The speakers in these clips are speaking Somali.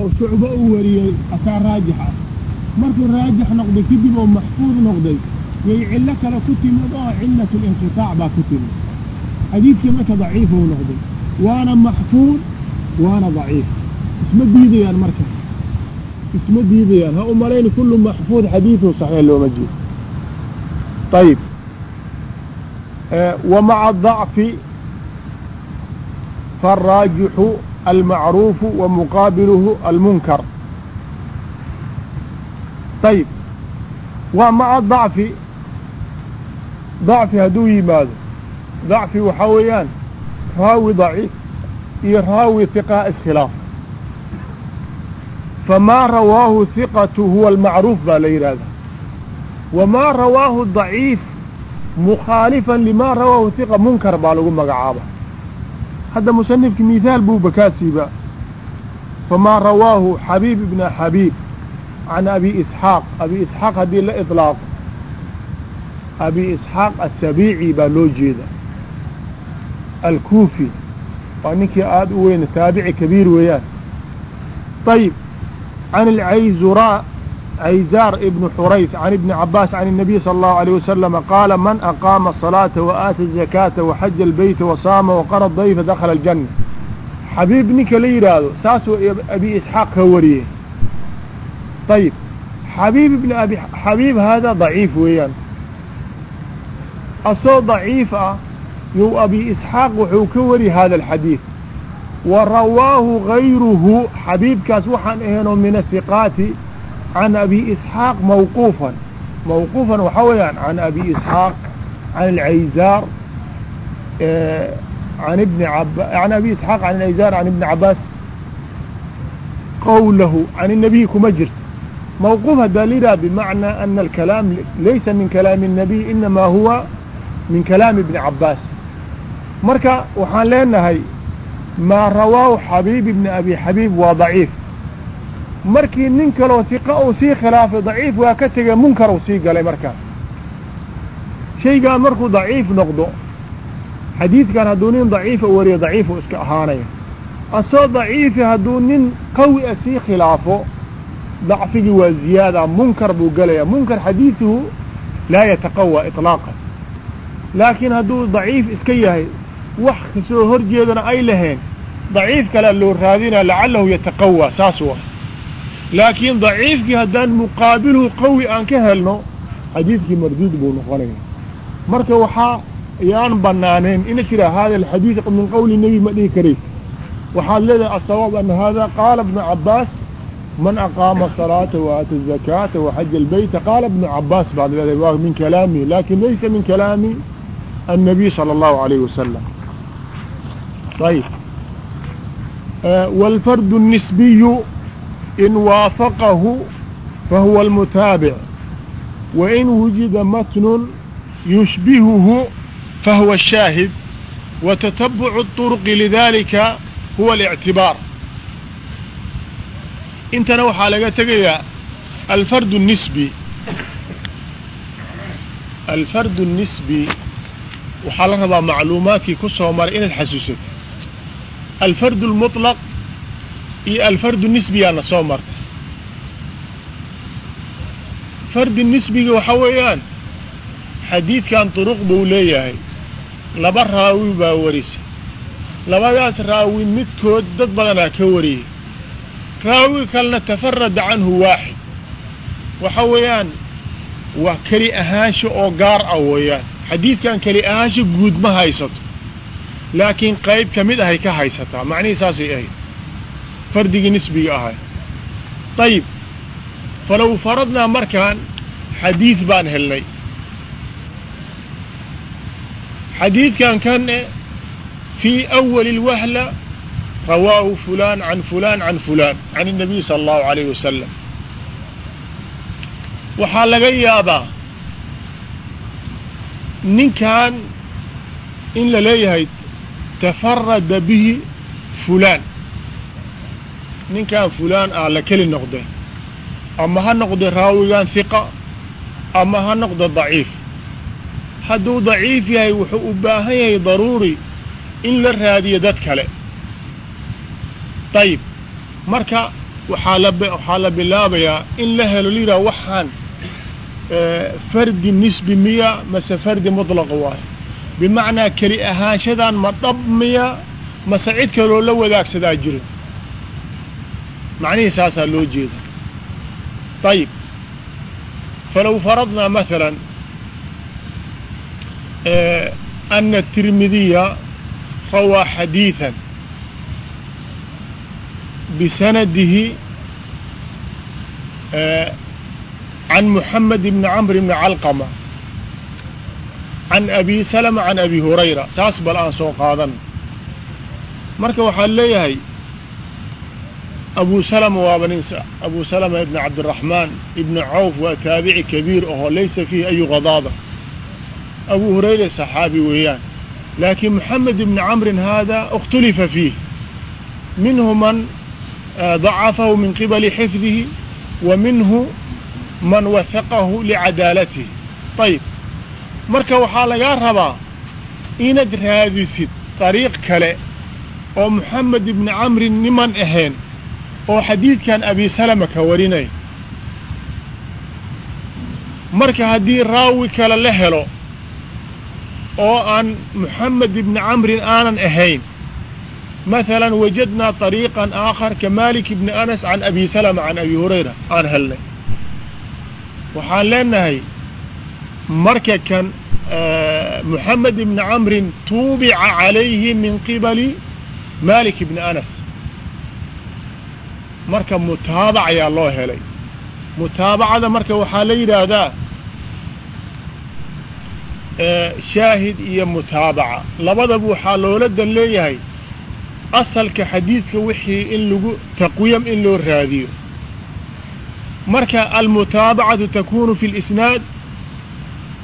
oo shucbo u wariyey asaa raajix ah. Markuu raajix noqday kadib oo maxfuud noqday yay cillo kale ku timid oo cilatu linqitaac baa ku timid. Xadiidkii marka daciif uu noqday waana maxfuud waana daciif. Isma diidayaan marka. Isma diidayaan. Ha u malayni kullu maxfuud xadiidu saxiix looma jeedo ayib wa maca dacfi faaraajixu wa muqaabiluhu almunkar ayib waa maca dacfi dacfi hadduu yimaado dacfi waxaa weeyaan raawi daciif iyo raawi hiqaa iskhilaaf famaa rawaahu hiqatu huwa almacruuf baa la yidhaahdaa wamaa rawaahu daciif mukhaalifan limaa rawaahu hiqa munkar baa lagu magacaaba hadda musanifki mithaal buu bakaasiiba famaa rawaahu xabiib ibna xabiib can abi isxaaq. Abi isxaaq haddii la iطlaaqo abi isxaaq asabiici baa loo jeeda alkuufi waa ninkii aada u weyna taabici kabiir weeyaan. Ayib can alcayzuraa cayzaar ibnu xurayf can ibni cabaas can الnabiy salى اllahu عalيه wasalama qaala man aqaama الصalaata waaata الzakaata waxaja albeyta wasaama waqara dayfa dakhala aljanna xabiib ninka la yidhaahdo saasuu abi isxaaq ka wariyey ayib xabiib ibn abi xabiib haadaa daciif weeyaan asoo daciif ah yow abi isxaaq wuxuu ka wari hada alxadiid wa rawaahu gayruhu xabiibkaas waxaan ahaynoo min ahiqaati can abi isxaaq mawquufan mawquufan waxaa weeyaan can abi isxaaq can alcayzaar an ibni an abi isxaaq can alcayzaar can ibni cabaas qowlahu can الnabiy kuma jirto mawquuf haddaa liraa bimacnaa ana alkalaam laysa min kalaami الnabiy inamaa huwa min kalaami ibni cabaas marka waxaan leenahay maa rawaahu xabiib ibni abi xabiib waa daciif markii nin kaloo hiqa uu sii khilaafay daciif waa ka tegay munkar uu sii galay markaas shaygaa markuu daciif noqdo xadiidkan hadduu nin daciifa wariyo daciifuu iska ahaanaya. Asoo daciifi ah, hadduu nin qawi a sii khilaafo dacfigii waa ziyaada munkar buu galayaa. Munkar xadiiduhu laa yataqawaa iطlaaqan laakiin hadduu daciif iska yahay wax soo hor jeedana ay laheen daciif kalea loo raadinaa lacalahu yataqawaa saas waa laakiin daciifkii haddaan muqaabilhu qawi aan ka helno xadiidkii marduud buu noqonaya marka waxaa yaan banaaneen ina tiraa hada alxadiid min qowli nebi ma dhihi karaysa waxaad leedahay asawaab ana haadaa qaala ibnu cabbaas man aqaama salaata waata zakaata waxaja albayta qaala ibnu cabbaas baad leedahay waa min kalaamihi laakin laysa min kalaami annabiy sala allahu alayhi wasalam ayb walfardu nisbiyu والفرد النسبي إن وافقه فهو المتابع وإن وجد متن يشبهه فهو الشاهد وتتبع الطرق لذلك هو الاعتبار intana waxaa laga tegayaa alfardu الnisbi alfardu الnisbi waxaa la rabaa macluumaadkii ku soo maray inaad xasuusato alfardu اlmuطlaq iyo alfardu nisbiyaana soo martay. Fardi nisbiga waxaa weeyaan xadiidkan duruq buu leeyahay. Laba raawi baa warisay. Labadaas raawi midkood dad badanaa ka wariyey raawi kalena tafarada canhu waaxid. Waxa weeyaan waa keli ahaansho oo gaar ah weeyaan. Xadiidkan keli ahaansho guud ma haysato. Laakiin qayb ka mid ahay ka haysataa. Macnihii saasay ahayd fardigii nisbiga ahay ayib falow faradnaa markaan xadiid baan helnay xadiidkan kan fii awali اlwahla rawaahu fulaan can fulaan can fulaan can الnabiy sala allahu alayh wasalam waxaa laga yaabaa ninkan in la leeyahay tafarada bihi fulaan ninkan fulaan ah la keli noqday ama ha noqdo raawigan hiqa ama ha noqdo daciif. Hadduu daciif yahay wuxuu u baahan yahay daruuri in la raadiyo dad kale. Dayib marka waxaa la waxaa la bilaabayaa in la helo liraa waxaan fardi nisbi miya mase fardi mudlaqa waayo. Bimacnaa keli ahaanshadan ma dhab miya mase cid kaloo la wadaagsadaa jiro macnihii saasaa loo jeeda ayib falow faradnaa maثala أna التirmidiya rawaa xadiiثa bisanadihi can muxamed bni camr bni calqama can abi salma can abi hurayra saas bal aan soo qaadan marka waxaa leeyahay abu salma waaba nin abu salma ibn cabdiraxmaan ibni cawf waa taabici kabiir ahoo laysa fiihi ayu gadaada abu hurayra saxaabi weeyaan. Laakiin moxamed ibni camrin hada اkhtulifa fiih minhu man dacafahu min qibali xifdihi wa minhu man wahaqahu licadaalatihi ayib marka waxaa lagaa rabaa inaad raadisid dariiq kale oo moxamed ibni camrin niman ahayn oo xadiidkan abi salama ka warinay. Marka haddii raawi kale la helo oo aan moxamed ibni camrin aanan ahayn maثala wajadnaa طariiqan aakhar ka malik ibni anas can abi salama can abi hurayra aan helnay. Waxaan leenahay marka kan moxamed ibni camrin tuubica calayhi min qibali malik ibni anas marka mutaabac ayaa loo helay. Mutaabacada marka waxaa la yidhaahdaa shaahid iyo mutaabaca. Labadaba waxaa loola dan leeyahay asalka xadiidka wixii in lagu taqwiyam in loo raadiyo. Marka almutaabacatu takunu fi اlisnaad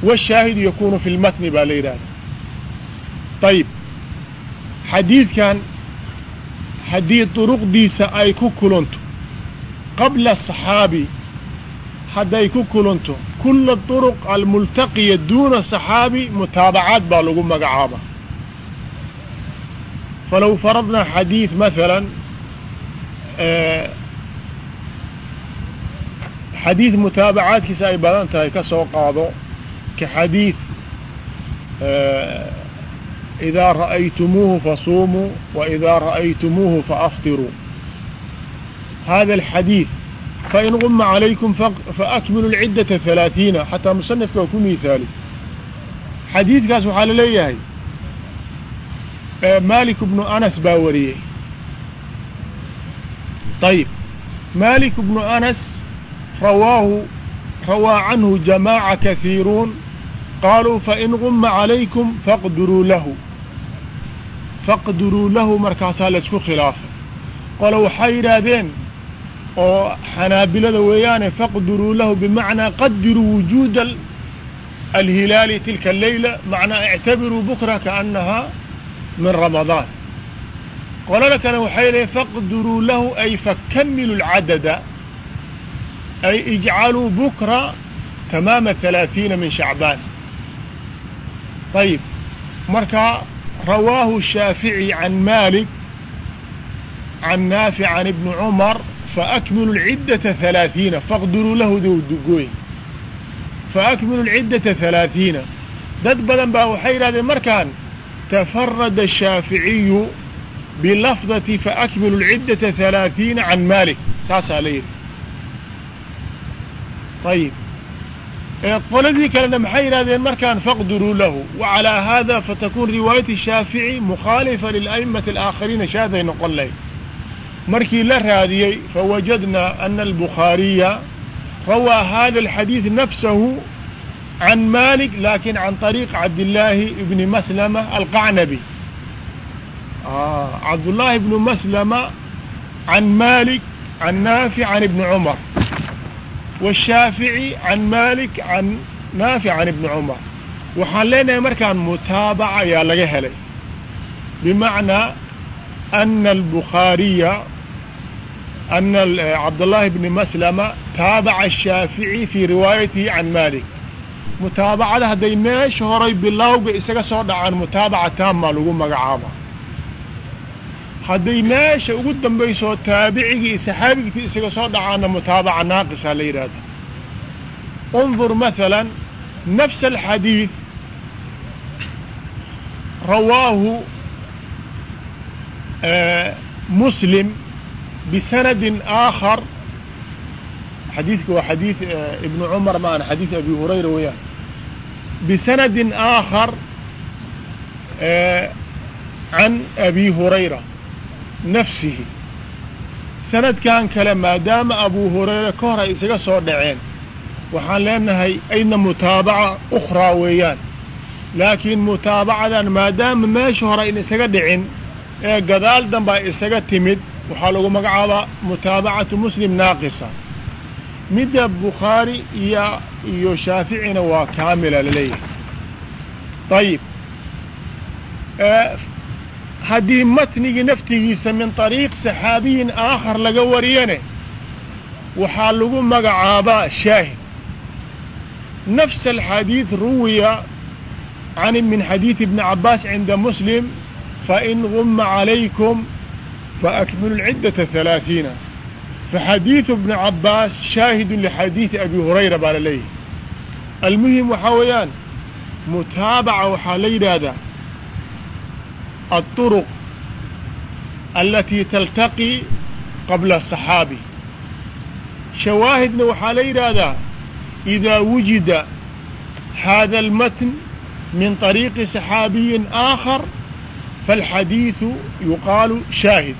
washaahidu yakunu fi lmatni baa la yidhahda ayib xadiidkan haddii duruqdiisa ay ku kulanto qabla asaxaabi hadday ku kulanto kula duruq almultaqiya duuna saxaabi mutaabacaad baa lagu magacaaba. Falow faradnaa xadiid maثala xadiid mutaabacaadkiisa ay badan tahay ka soo qaado ka xadiid إidaa ra'aytumuuhu fasuumuu وإidaa ra'aytumuuhu faaftiruu hada الxadiid fain guma عalaykum faakmilu الciddaةa ثalaaثiina xataa musanifka waa ku mihaali xadiidkaas waxaa la leeyahay malik bnu anas baa wariyey ayib malik bnu anas rawaahu rawaa canhu jamaaca kahiiruun qaaluu fain guma calaykum faqduruu lahu markaasaa laysku khilaafay. Qole waxay yidhaahdeen oo xanaabilada weeyaane faqduruu lahu bimacnaa qadiruu wujuuda alhilaali tilka aleyla macnaa ictabiruu bukra kaannahaa min ramadaan. Qolada kale waxay leeyiin faqduruu lahu ay fakamilu اlcadada ay ijcaluu bukra tamaama halaaثiina min shacbaan. Ayib marka rawaahu shaafiعي can malik can naafic can ibni cumar faakmilu اlciddaةa halaaثiina faqduruu lahu dowdugooy faakmilu اlciddaةa halaaثiina dad badan baa waxay yidhahdeen markaan تفرد الشhاaفiعiي بلفظة فأكمل العدة ثaلاaثيiنa عن مالك saasaa la yidhi طيب qoladii kalena maxay yidhahdeen markaan faqduruu lahu wacalىa haada fatakuun riwaayati shaafici mukhaalifa lila'immati alaakhariina shaaday noqon lahayd. Markii la raadiyey fawajadnaa ana albukhaariya rawaa hada alxadiid nafsahu can maalik laakin can طariiq cabdillaahi ibni maslama alqacnabi. Ah, Cabdullaahi ibnu maslama can maalik can naafi can ibni cumar. عن ابن عمر والشافعي عن مالك عن نافع عن ابن عمر waxaan leenahay markaan mutaabaca ayaa laga helay bimacnaa أna الbukhaariya أna cabdالlahi bni maslama taabaca الshaafiعي fii riwaayatihi can malik mutaabacada hadday meesha horay bilowga isaga soo dhacaan mutaabaca taammaa lagu magacaaba hadday meesha ugu dambaysoo taabicigii iyo saxaabigtii isaga soo dhacaana mutaabaca naaqisaa la yidhaahda undur maalan nafsa alxadiid rawaahu muslim bisanadin aakhar. Xadiidka waa xadiid ibnu cumar ma aha xadiid abi hurayra weeyaan. Bisanadin aakhar can abi hurayra nafsihi. Sanadkan kale maadaama abuu hurayra ka hor ay isaga soo dhaceen waxaan leenahay ayna mutaabaca ukhraa weeyaan. Laakiin mutaabacadan maadaama meesha hore ayn isaga dhicin ee gadaal dambe isaga timid waxaa lagu magacaabaa mutaabacatu muslim naaqisa. Midda bukhaari iyo iyo shaaficina waa kaamila la leeyahay ayib haddii matnigii naftigiisa min طariiq saxaabiyin aakhar laga wariyane waxaa lagu magacaabaa shaahid. Nafs alxadiid ruwiya can min xadiidi ibni cabaas cinda muslim fain gumma calaykum faakmilu lciddata ثalaaiina faxadiidu ibni cabaas shaahidun lixadiidi abi hurayra baa la leeyahay. Almuhim waxaa weeyaan mutaabaca waxaa la yidhaahdaa الطرق التي تلتقي قبل الصحابي شواهدنا وحالي هذا إذا وجد هذا المتن من طريق صحابي آخر فالحديث يقال شاهد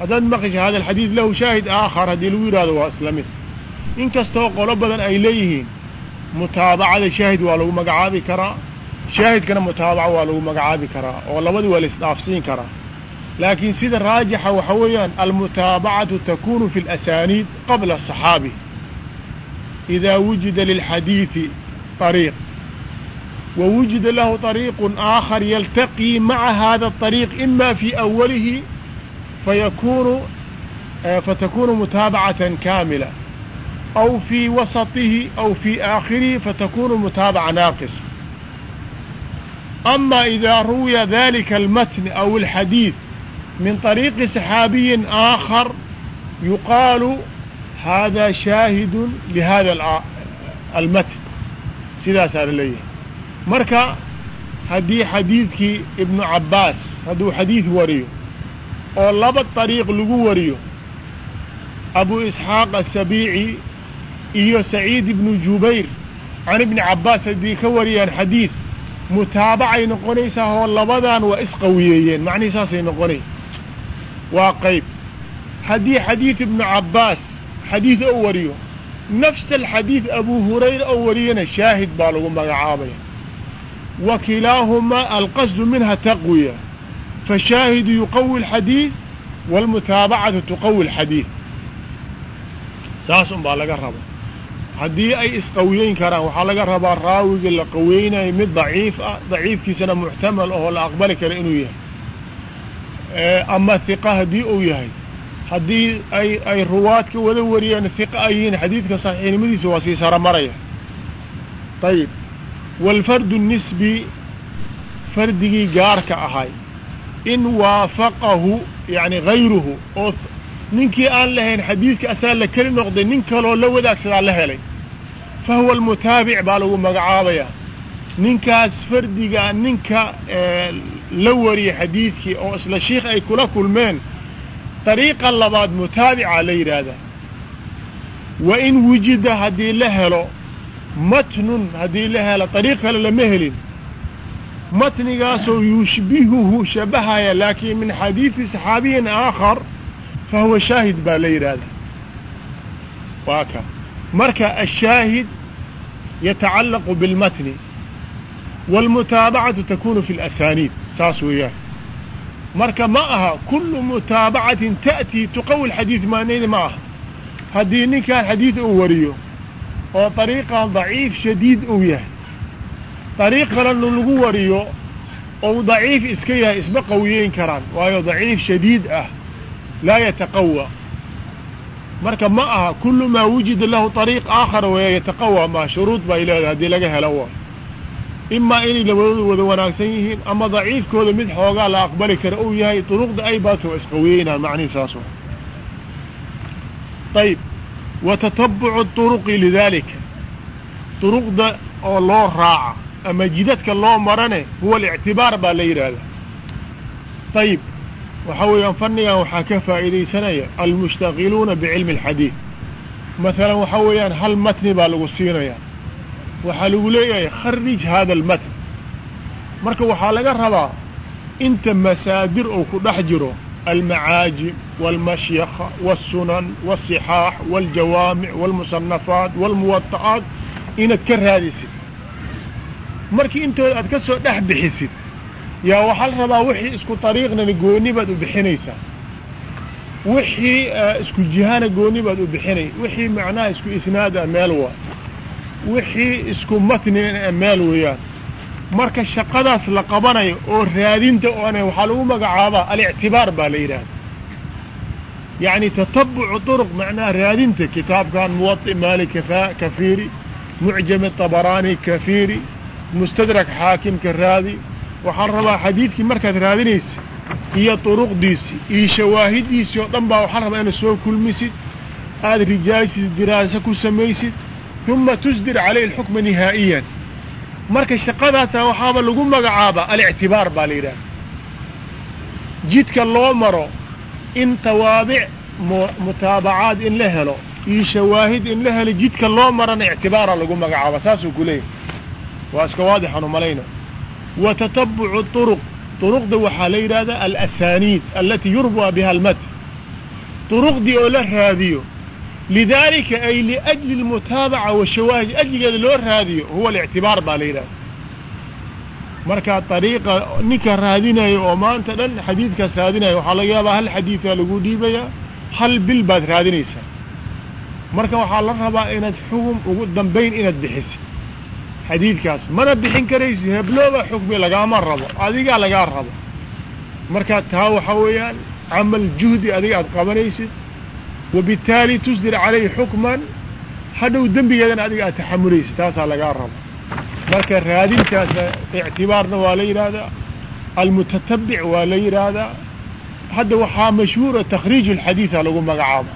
هذا مقش هذا الحديث له شاهد آخر هذه الوير هذا وأسلمت إن كستو قلبا إليه متابعة شاهد ولو مقعابي كرا شاهد كان متابعة ولو مقعابي كرا والله بدي والإصنافسين كرا لكن سيد الراجحة وحويا المتابعة تكون في الأسانيد قبل الصحابي إذا وجد للحديث طريق ووجد له طريق آخر يلتقي مع هذا الطريق إما في أوله فيكون فتكون متابعة كاملة أو في وسطه أو في آخره فتكون متابعة ناقصة أما إذا روي ذلك المتن أو الحديث من طريق صحابي آخر يقال هذا شاهد لهذا المتن sidaas aa laleeyahay marka haddii xadiidkii ibnu cabbaas hadduu xadiid wariyo oo laba dariiq lagu wariyo abu isxaaq asabiici iyo saciid ibnu jubayr can ibni cabbaas haddii ka wariyaan xadiid mutaabacay noqonaysaa oo labadan waa isqawiyeeyeen. Macnihii saasay noqonay. Waa qayb. Haddii xadiid ibnu cabbaas xadiid oo wariyo nafs alxadiid abu hurayra oo wariyana shaahid baa lagu magacaabaya. Wa kilaahumaa alqasdu minha taqwiya. Fashaahidu yuqawi alxadiid waalmutaabacatu tuqawi alxadiid saas un baa laga raba haddii ay isqawiyeyn karaan waxaa laga rabaa raawigii la qaweynayo mid daciif ah daciifkiisana muxtamal ahoo la aqbali kara inuu yahay. Ama hiqa haddii uu yahay. Haddii ay ay ruwaadka wada wariyaan hiqa ay yihiin xadiidka saxiixnimadiisa waa sii sara maraya ayib waalfardu nisbi fardigii gaarka ahay. In waafaqahu yani gayruhu oo ninkii aan lahayn xadiidka asaa la keli noqday nin kaloo la wadaagsadaa la helay. Fa huwa almutaabic baa lagu magacaabaya. Ninkaas fardiga ninka la wariya xadiidkii oo isla shiikh ay kula kulmeen dariiqa labaad mutaabica la yidhaahdaa wa in wujida haddii la helo matnun haddii la helo dariiq kale lama helin. Matnigaasoo yushbihuhu shabahaya laakiin min xadiidi saxaabiyin aakhar fa huwa shaahid baa la yidhaahdaa waa ka marka ashaahid yatacallaqu bilmatni wاlmutaabacatu takunu fi اlasaniid saas weeyaan marka ma aha kulu mutaabacatin ta'tii tuqawi lxadiid maanayda ma aha haddii ninkaan xadiid uu wariyo oo dariiqan daciif shadiid uu yahay dariiq kalena lagu wariyo ou daciif iska yahay isma qawiyeyn karaan waayo daciif shadiid ah laa yataqawa marka ma aha kulu maa wujida lahu طariiq aakhar weya yataqawa ma shuruud bay leedahay haddii laga helo wa imaa inay labadooda wada wanaagsan yihiin ama daciifkooda mid xoogaa la aqbali kara uu yahay duruqda ay baato isqaweynaan macnihi saas ayib wa tatabucu duruqi lidaalika duruqda oo loo raaca ama jidadka loo marane huwa alictibaar baa la yidhaahdaa ayib waxaa weeyaan fannigan waxaa ka faa'iidaysanaya almushtaqiluuna bicilmi alxadiid. Masalan waxaa weeyaan hal matni baa lagu siinayaa waxaa lagu leeyahay kharij hada almatn marka waxaa laga rabaa inta masaadir uu ku dhex jiro almacaajim waalmashyakha waalsunan waalsixaax waaljawaamic waalmusanafaat waalmuwada'aat inaad ka raadisid. Markii intooda aad ka soo dhex bixisid yaa waxaa la rabaa wixii isku dariiqnana gooni baad u bixinaysaa. Wixii isku jihana gooni baad u bixinay. Wixii macnaha isku isnaad ah meel waa wixii isku matnina meel weeyaan. Marka shaqadaas la qabanayo oo raadinta oone waxaa lagu magacaabaa alictibaar baa la yidhaahda yacni tatabucu duruq macnaha raadinta kitaabkan muwaطi maalik kafiiri mucjam طabaraani kafiiri mustadrak xaakimka raadi waxaa la rabaa xadiidkii markaad raadinaysid iyo duruqdiisii iyo shawaahidiisii oo dhan baa waxaa la rabaa inaad soo kulmisid aada rijaaysid diraaso ku samaysid uma tusdir calayhi alxukma nihaa'iyan. Marka shaqadaasa waxaaba lagu magacaabaa alictibaar baa la yidhaha jidka loo maro in tawaabic mutaabacaad in la helo iyo shawaahid in la helo jidka loo marana ictibaara lagu magacaaba saasuu ku leeyahy waa iska waadixan umalayna wa tatabucu duruq duruqda waxaa la yidhahdaa alasaniid alatii yurbu'a biha almat duruqdii oo la raadiyo lidaalika ay liajli almutaabaca washawaahid ajligeeda loo raadiyo huwa alictibaar baa la yidhahda marka dariiqa ninka raadinayo oo maanta dhan xadiidkaas raadinayo waxaa laga yaabaa hal xadiidaa lagu dhiibayaa hal bil baad raadinaysaa marka waxaa la rabaa inaad xugum ugu dambayn inaad bixisid xadiidkaas. Mana bixin karaysid heblooba xukmi lagaama rabo adigaa lagaa rabo. Marka taa waxaa weeyaan camal juhdi adiga aad qabanaysid wabittaali tusdir calayhi xukman hadhow dembigeedana adiga aad taxamulaysid taasaa lagaa rabo. Marka raadintaasa ictibaarna waa la yidhaahdaa almutatabic waa la yidhaahdaa. Hadda waxaa mashhuura takhriij alxadiida lagu magacaaba.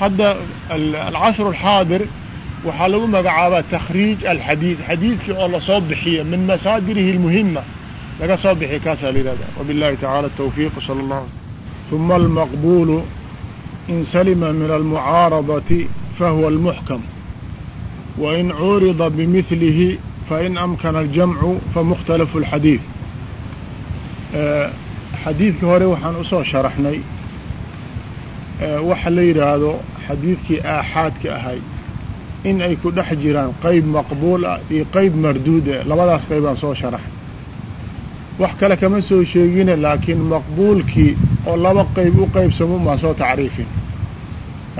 Hadda alcashru alxaadir waxaa lagu magacaabaa takhriij alxadiid xadiidkii oo la soo bixiyo min masaadirihi almuhima laga soo bixiya kaasaa la yidhahda wabillahi tacala atawfiiq sala allah uma almaqbulu in salima min almucaaradati fahuwa almuxkam. Wain curida bimilihi fain amkana aljamcu famukhtalafu alxadiid xadiidkii hore waxaan u soo sharaxnay waxa la yidhaahdo xadiidkii aaxaadka ahay in ay ku dhex jiraan qeyb maqbuul ah iyo qeyb marduud ah labadaas qeybaan soo sharaxnay wax kale kama soo sheegine laakiin maqbuulkii oo laba qeyb u qeybsamo maan soo tacriifin.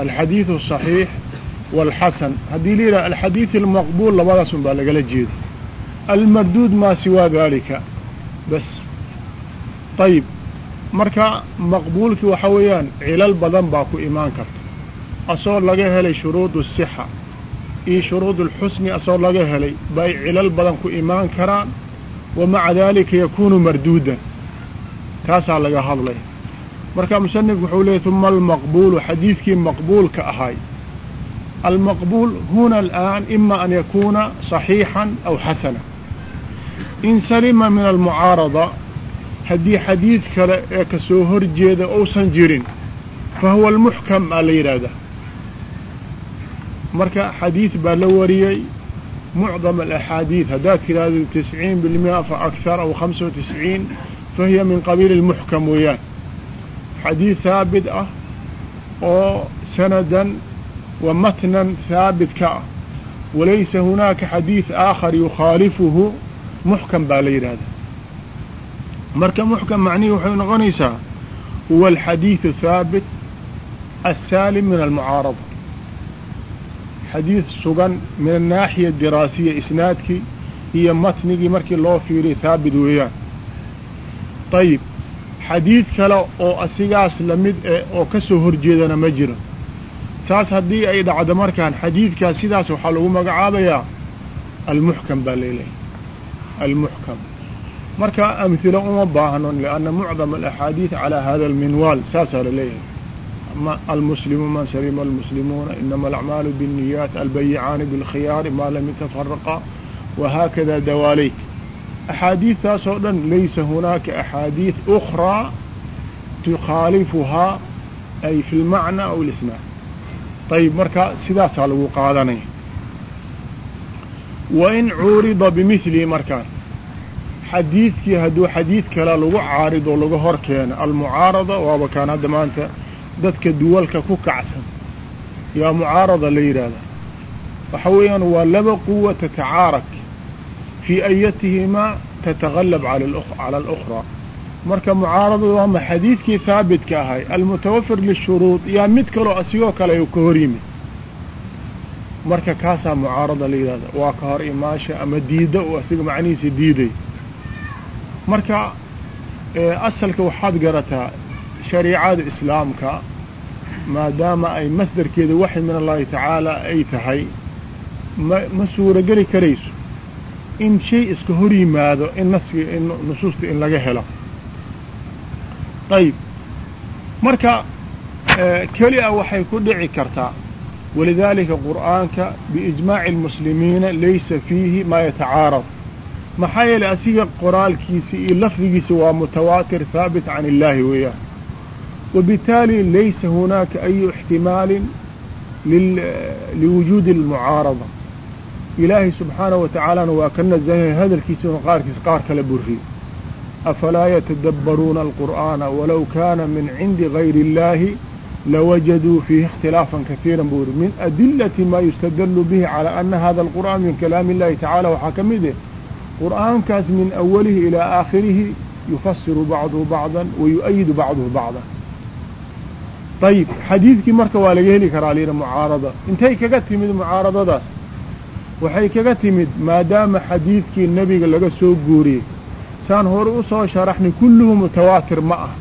Alxadiidu asaxiix waalxasan haddii la yidhaha alxadiid almaqbuul labadaas baa lagala jeeda almarduud maa siwaa daalika? Bas. Ayib marka maqbuulkii waxaa weeyaan cilal badan baa ku imaan karta. Asoo laga helay shuruud asixa iyo shuruud alxusni asoo laga helay bay cilal badan ku imaan karaan wa maca daalika yakuunu marduudan taasaa laga hadlay. Marka musanifku wuxuu leeyay uma almaqbuulu xadiidkii maqbuulka ahay. Almaqbuul huna alaan ima an yakuuna صaxiixan aw xasana. In salima min almucaarada haddii xadiid kale ee ka soo hor jeeda uusan jirin fa huwa almuxkam aa la yidhaahdaa marka xadiid baa la wariyey mucdam alaxaadiid haddaad tidhaahdo tisciin bilmia fa akthar aw hamsa wa tisciin fa hiya min qabiili almuxkam weeyaan. Xadiid haabit ah oo sanadan wa matnan haabit ka ah. Walaysa hunaaka xadiid aakhar yukhaalifuhu muxkam baa la yidhahdaa marka muxkam macnihii waxay noqonaysaa huwa alxadiidu haabit asaalim min almucaarada xadiid sugan min annaaxiya diraasiya isnaadkii iyo matnigii markii loo fiiriya haabit weeyaan. Ayib xadiid kale oo asigaas la mid eh oo ka soo horjeedana ma jiro. Saas haddii ay dhacdo markaan xadiidkaas sidaas waxaa lagu magacaabayaa almuxkam baa leelahay almuxkam. Marka amhilo uma baahno lianna mucdam alaxaadiid calaa hada alminwaal saasaa la leeyahay almuslimu man salima almuslimuuna inama alacmaalu biاnniyaat albayicaani biاlkhiyaari maa lam yatafaraqa wahaakada dawaaleyk axaadiidtaas oo dhan laysa hunaaka axaadiid ukraa tukhaalifuhaa ay fi lmacna aw lisnaad ayib marka sidaasaa lagu qaadanaya wain cuurida bimilihi markaan xadiidkii hadduu xadiid kale lagu caarido laga hor keeno almucaarada waaba kaan hadda maanta dadka duwalka ku kacsan. Yaa mucaarada la yidhaahdaa waxa weeyaan waa laba quwa tatacaarak fii ayatihimaa tatagallab cala alأkhraa marka mucaaradada waama xadiidkii haabitka ahay almutawafir lishuruud yaa mid kaloo asigoo kale ka hor yimid. Marka kaasaa mucaarada la yidhahda waa ka hor imaasha ama diida oo asiga macnihiisa diiday. Marka asalka waxaad garataa shariicada islaamka maadaama ay masdarkeeda waxy min allahi tacaala ay tahay ma ma suurogeli karayso in shay iska hor yimaado in naski in nusuusta in laga helo. Ayib marka keli a waxay ku dhici kartaa walidaalika qur'aanka biijmaaci اlmuslimiina laysa fiihi maa yatacaarad. Maxaa yeelay asiga qoraalkiisa iyo lafdigiisa waa mutawaatir haabit can illaahi weeyaan wabitaali laysa hunaaka ayu ixtimaalin liwujuudi اlmucaarada ilaahay subxaanaه wa tacaalana waa ka naزahaya hadalkiisa inu qaarkiis qaar kala buriyo afalaa yatadabbaruuna alqur'aana walow kaana min cindi gayri اllaahi lawajaduu fiihi اkhtilaafan kaiira buu yiri min adilati maa yustadallu bihi calaa ana hada alqur'aan min kalaami اllahi tacala waxaa ka mid eh qur'aankaas min awalihi ilaa aakhirihi yufasiru bacduhu bacdan wa yu-ayidu bacduhu bacdan ayib xadiidkii marka waa laga heli karaa lyidhi mucaarada. Intay kaga timid mucaaradadaas waxay kaga timid maadaama xadiidkii nebiga laga soo guuriyey. Saan hore u soo sharaxnay kulluhu mutawaatir ma ah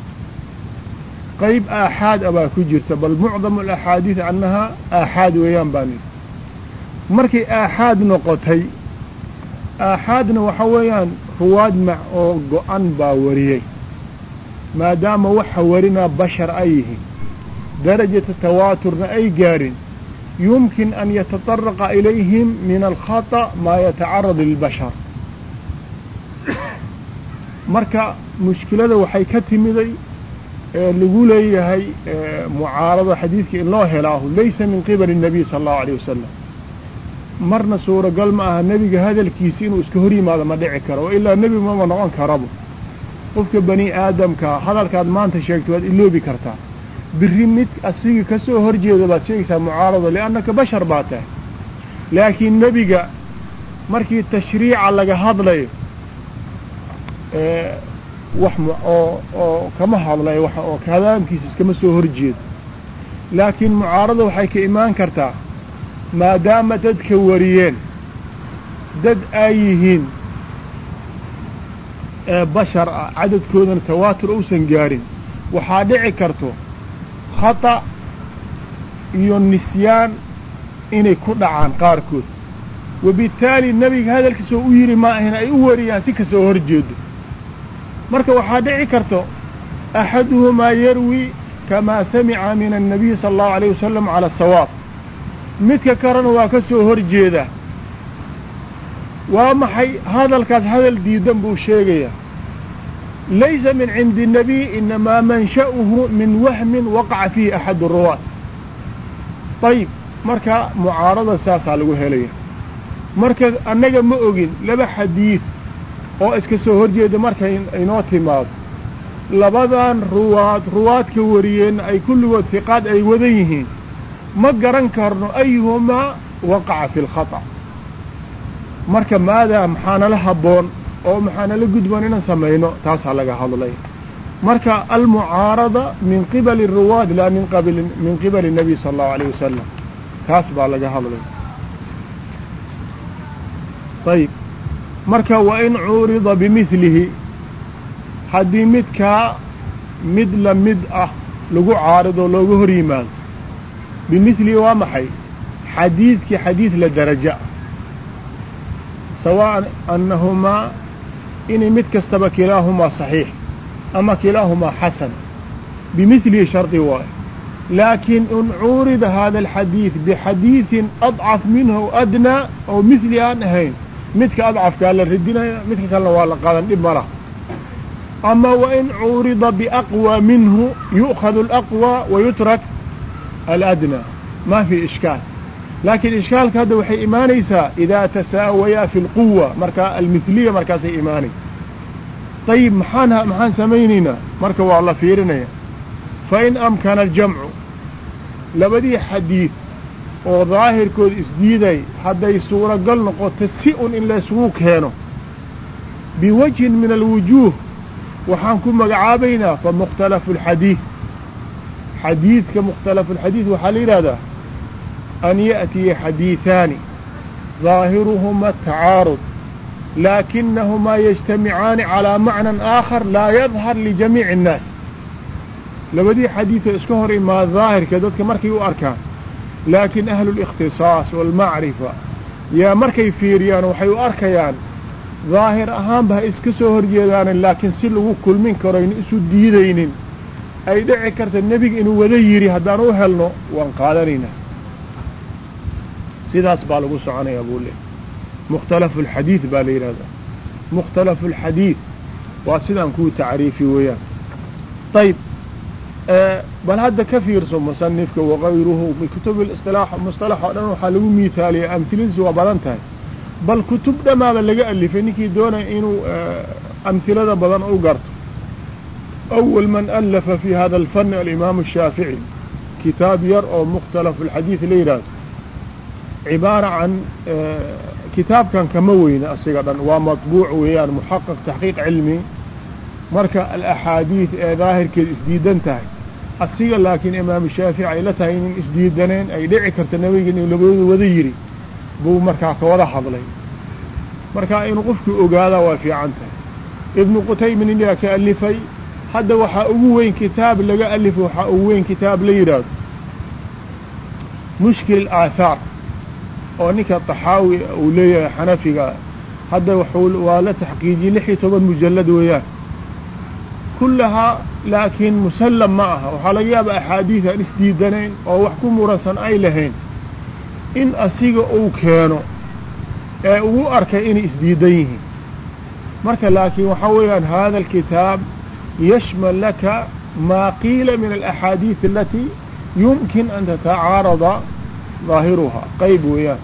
qayb aaxaad a baa ku jirta bal mucdamu alaxaadiid annahaa aaxaad weeyaan baa nidhi markay aaxaad noqotay aaxaadna waxa weeyaan ruwaad mac oo go-an baa wariyey. Maadaama waxa warinaa bashar ay yihiin darajata tawaaturna ay gaarin yumkin an yataطaraqa ilayhim min alkhaطأ maa yatacarad lilbashar marka mushkilada waxay ka timiday ee lagu leeyahay mucaarado xadiidka in loo helaahu laysa min qibali الnabiy sala allahu alayh wasalam marna suuragal ma aha nebiga hadalkiisa inuu iska hor yimaado ma dhici karo o ilaa nebi mama noqon karaba qofka bani aadamkaa hadalkaad maanta sheegtay waad iloobi kartaa biri mid asigii ka soo hor jeeda baad sheegaysaa mucaarado liannaka bashar baa tahay laakiin nebiga markii tashriica laga hadlayo wax oo oo kama hadlayo wax oo kalaamkiisa iskama soo hor jeedo laakiin mucaarado waxay ka imaan kartaa maadaama dadka wariyeen dad ay yihiin bashar ah cadadkoodana tawaatur uusan gaarin waxaa dhici karto khata iyo nisyaan inay ku dhacaan qaarkood. Wabitaali nebiga hadalkiisa oo u yidhi ma ahin ay u wariyaan si ka soo hor jeedo. Marka waxaa dhici karto axaduhumaa yarwi kamaa samica min الnabiy sala allahu alayh wasalam cala sawaab. Midka kalena waa ka soo hor jeeda. Waa maxay hadalkaas hadal diidan buu sheegayaa laysa min cindi الnabiy inamaa mansha'uhu min wahmin waqaca fiihi axad ruwaat ayib marka mucaarada saasaa lagu helaya marka annaga ma ogin laba xadiid oo iska soo hor jeeda markay inoo timaado labadan ruwaad ruwaadka wariyeenna ay kulligood hiqaad ay wadan yihiin ma garan karno ayuhumaa waqaca fi اlkhaطأ marka maadaa maxaa nala habboon oo maxaa nala gudboon inaan samayno taasaa laga hadlay marka almucaarada min qibali الruwaad laa min qabli min qibali الnabiy salى الlahu عalيه wasalam taas baa laga hadlay ayib marka wain cuurida bimilihi haddii midkaa mid la mid ah lagu caarido looga hor yimaado bimilihi waa maxay xadiidkii xadiid la daraja ah sawaaءan annahumaa inay mid kastaba kilaahumaa saxiix ama kilaahumaa xasan bimilihi shardi waayo laakiin in cuurida hada alxadiid bixadiidin adcaf minhu adnaa oo mili aan ahayn midka adcafkaa la radinaya midka kalena waa la qaadan dhib ma lah ama wain cuurida biaqwى minhu yu'khadu alaqwى wayutrak aladnaa ma fi ishkaal laakiin ishkaalka hadda waxay imaanaysaa idaa tasaawayaa fi اlquwa markaa almithliya markaasay imaanay. Ayib maxaan maxaan samaynaynaa? Marka waa la fiirinaya. Fain amkana aljamcu labadii xadiid oo daahirkooda isdiiday hadday suuragal noqoto si un in laysugu keeno biwajhin min alwujuuh waxaan ku magacaabaynaa fa mukhtalafu alxadiid xadiidka mukhtalafu alxadiid waxaa la yidhahdaa an ya'tiya xadiiثaani ظaahiruhuma atacaarud laakinahumaa yajtamicaani calىa macnan aakhar laa yadhar lijamiici الnaas labadii xadiidoo iska hor imaa daahirka dadka markay u arkaan laakiin ahlu اlikhtisaas wاlmacrifa yaa markay fiiriyaan waxay u arkayaan daahir ahaanba ha iska soo horjeedaanin laakiin si lagu kulmin karo aynu isu diidaynin ay dhici karta nebiga inuu wada yidhi haddaan u helno waan qaadanaynaa sidaas baa lagu soconayaa buu le mukhtalafu alxadiid baa la yidhahdaa mukhtalafu alxadiid waa sidaan kuu tacriifi weeyaan ayb bal hadda ka fiirso musanifka wakayruhu kutub isilaax musطalax oo dhan waxaa lagu mihaaliya amhiladiisu waa badan tahay bal kutub dhamaaba laga alifay ninkii doonaya inuu amhilada badan u garto أول من ألف في هذا الفن الإمام الشhاaفعي kitaab yar oo مkتلف الحadيiث la yihahdo cibaara can kitaabkan kama weyna asiga dhan waa maطbuuc weeyaan muxaqaq taxqiiq cilmi marka alaxaadiid ee daahirkeed isdiidan tahay asiga laakiin imaam shaafici ay la tahay inin isdiidaneen ay dhici karta nebigin in labadooda wada yiri buu markaa ka wada hadlay marka inuu qofkii ogaadaa waa fiican tahay ibnu qutayma ninyaa ka alifay hadda waxaa ugu weyn kitaab laga alifo waxaa ugu weyn kitaab la yidhaahdo mushkil aaahaar oo ninka طaxaawi uu leeyahay xanafiga hadda waa la taxqiijiyey lix iyo toban mujallad weeyaan. Kullahaa laakiin musallam ma aha. Waxaa laga yaaba axaadiid aan isdiidanayn oo wax ku muransan ay lahayn. In asiga uu keeno ee ugu arkay inay isdiidan yihiin. Marka laakiin waxaa weeyaan hada alkitaab yashmal laka maa qiila min alaxaadiid alatii yumkin an tatacaarada daahiruhaa qayb weeyaan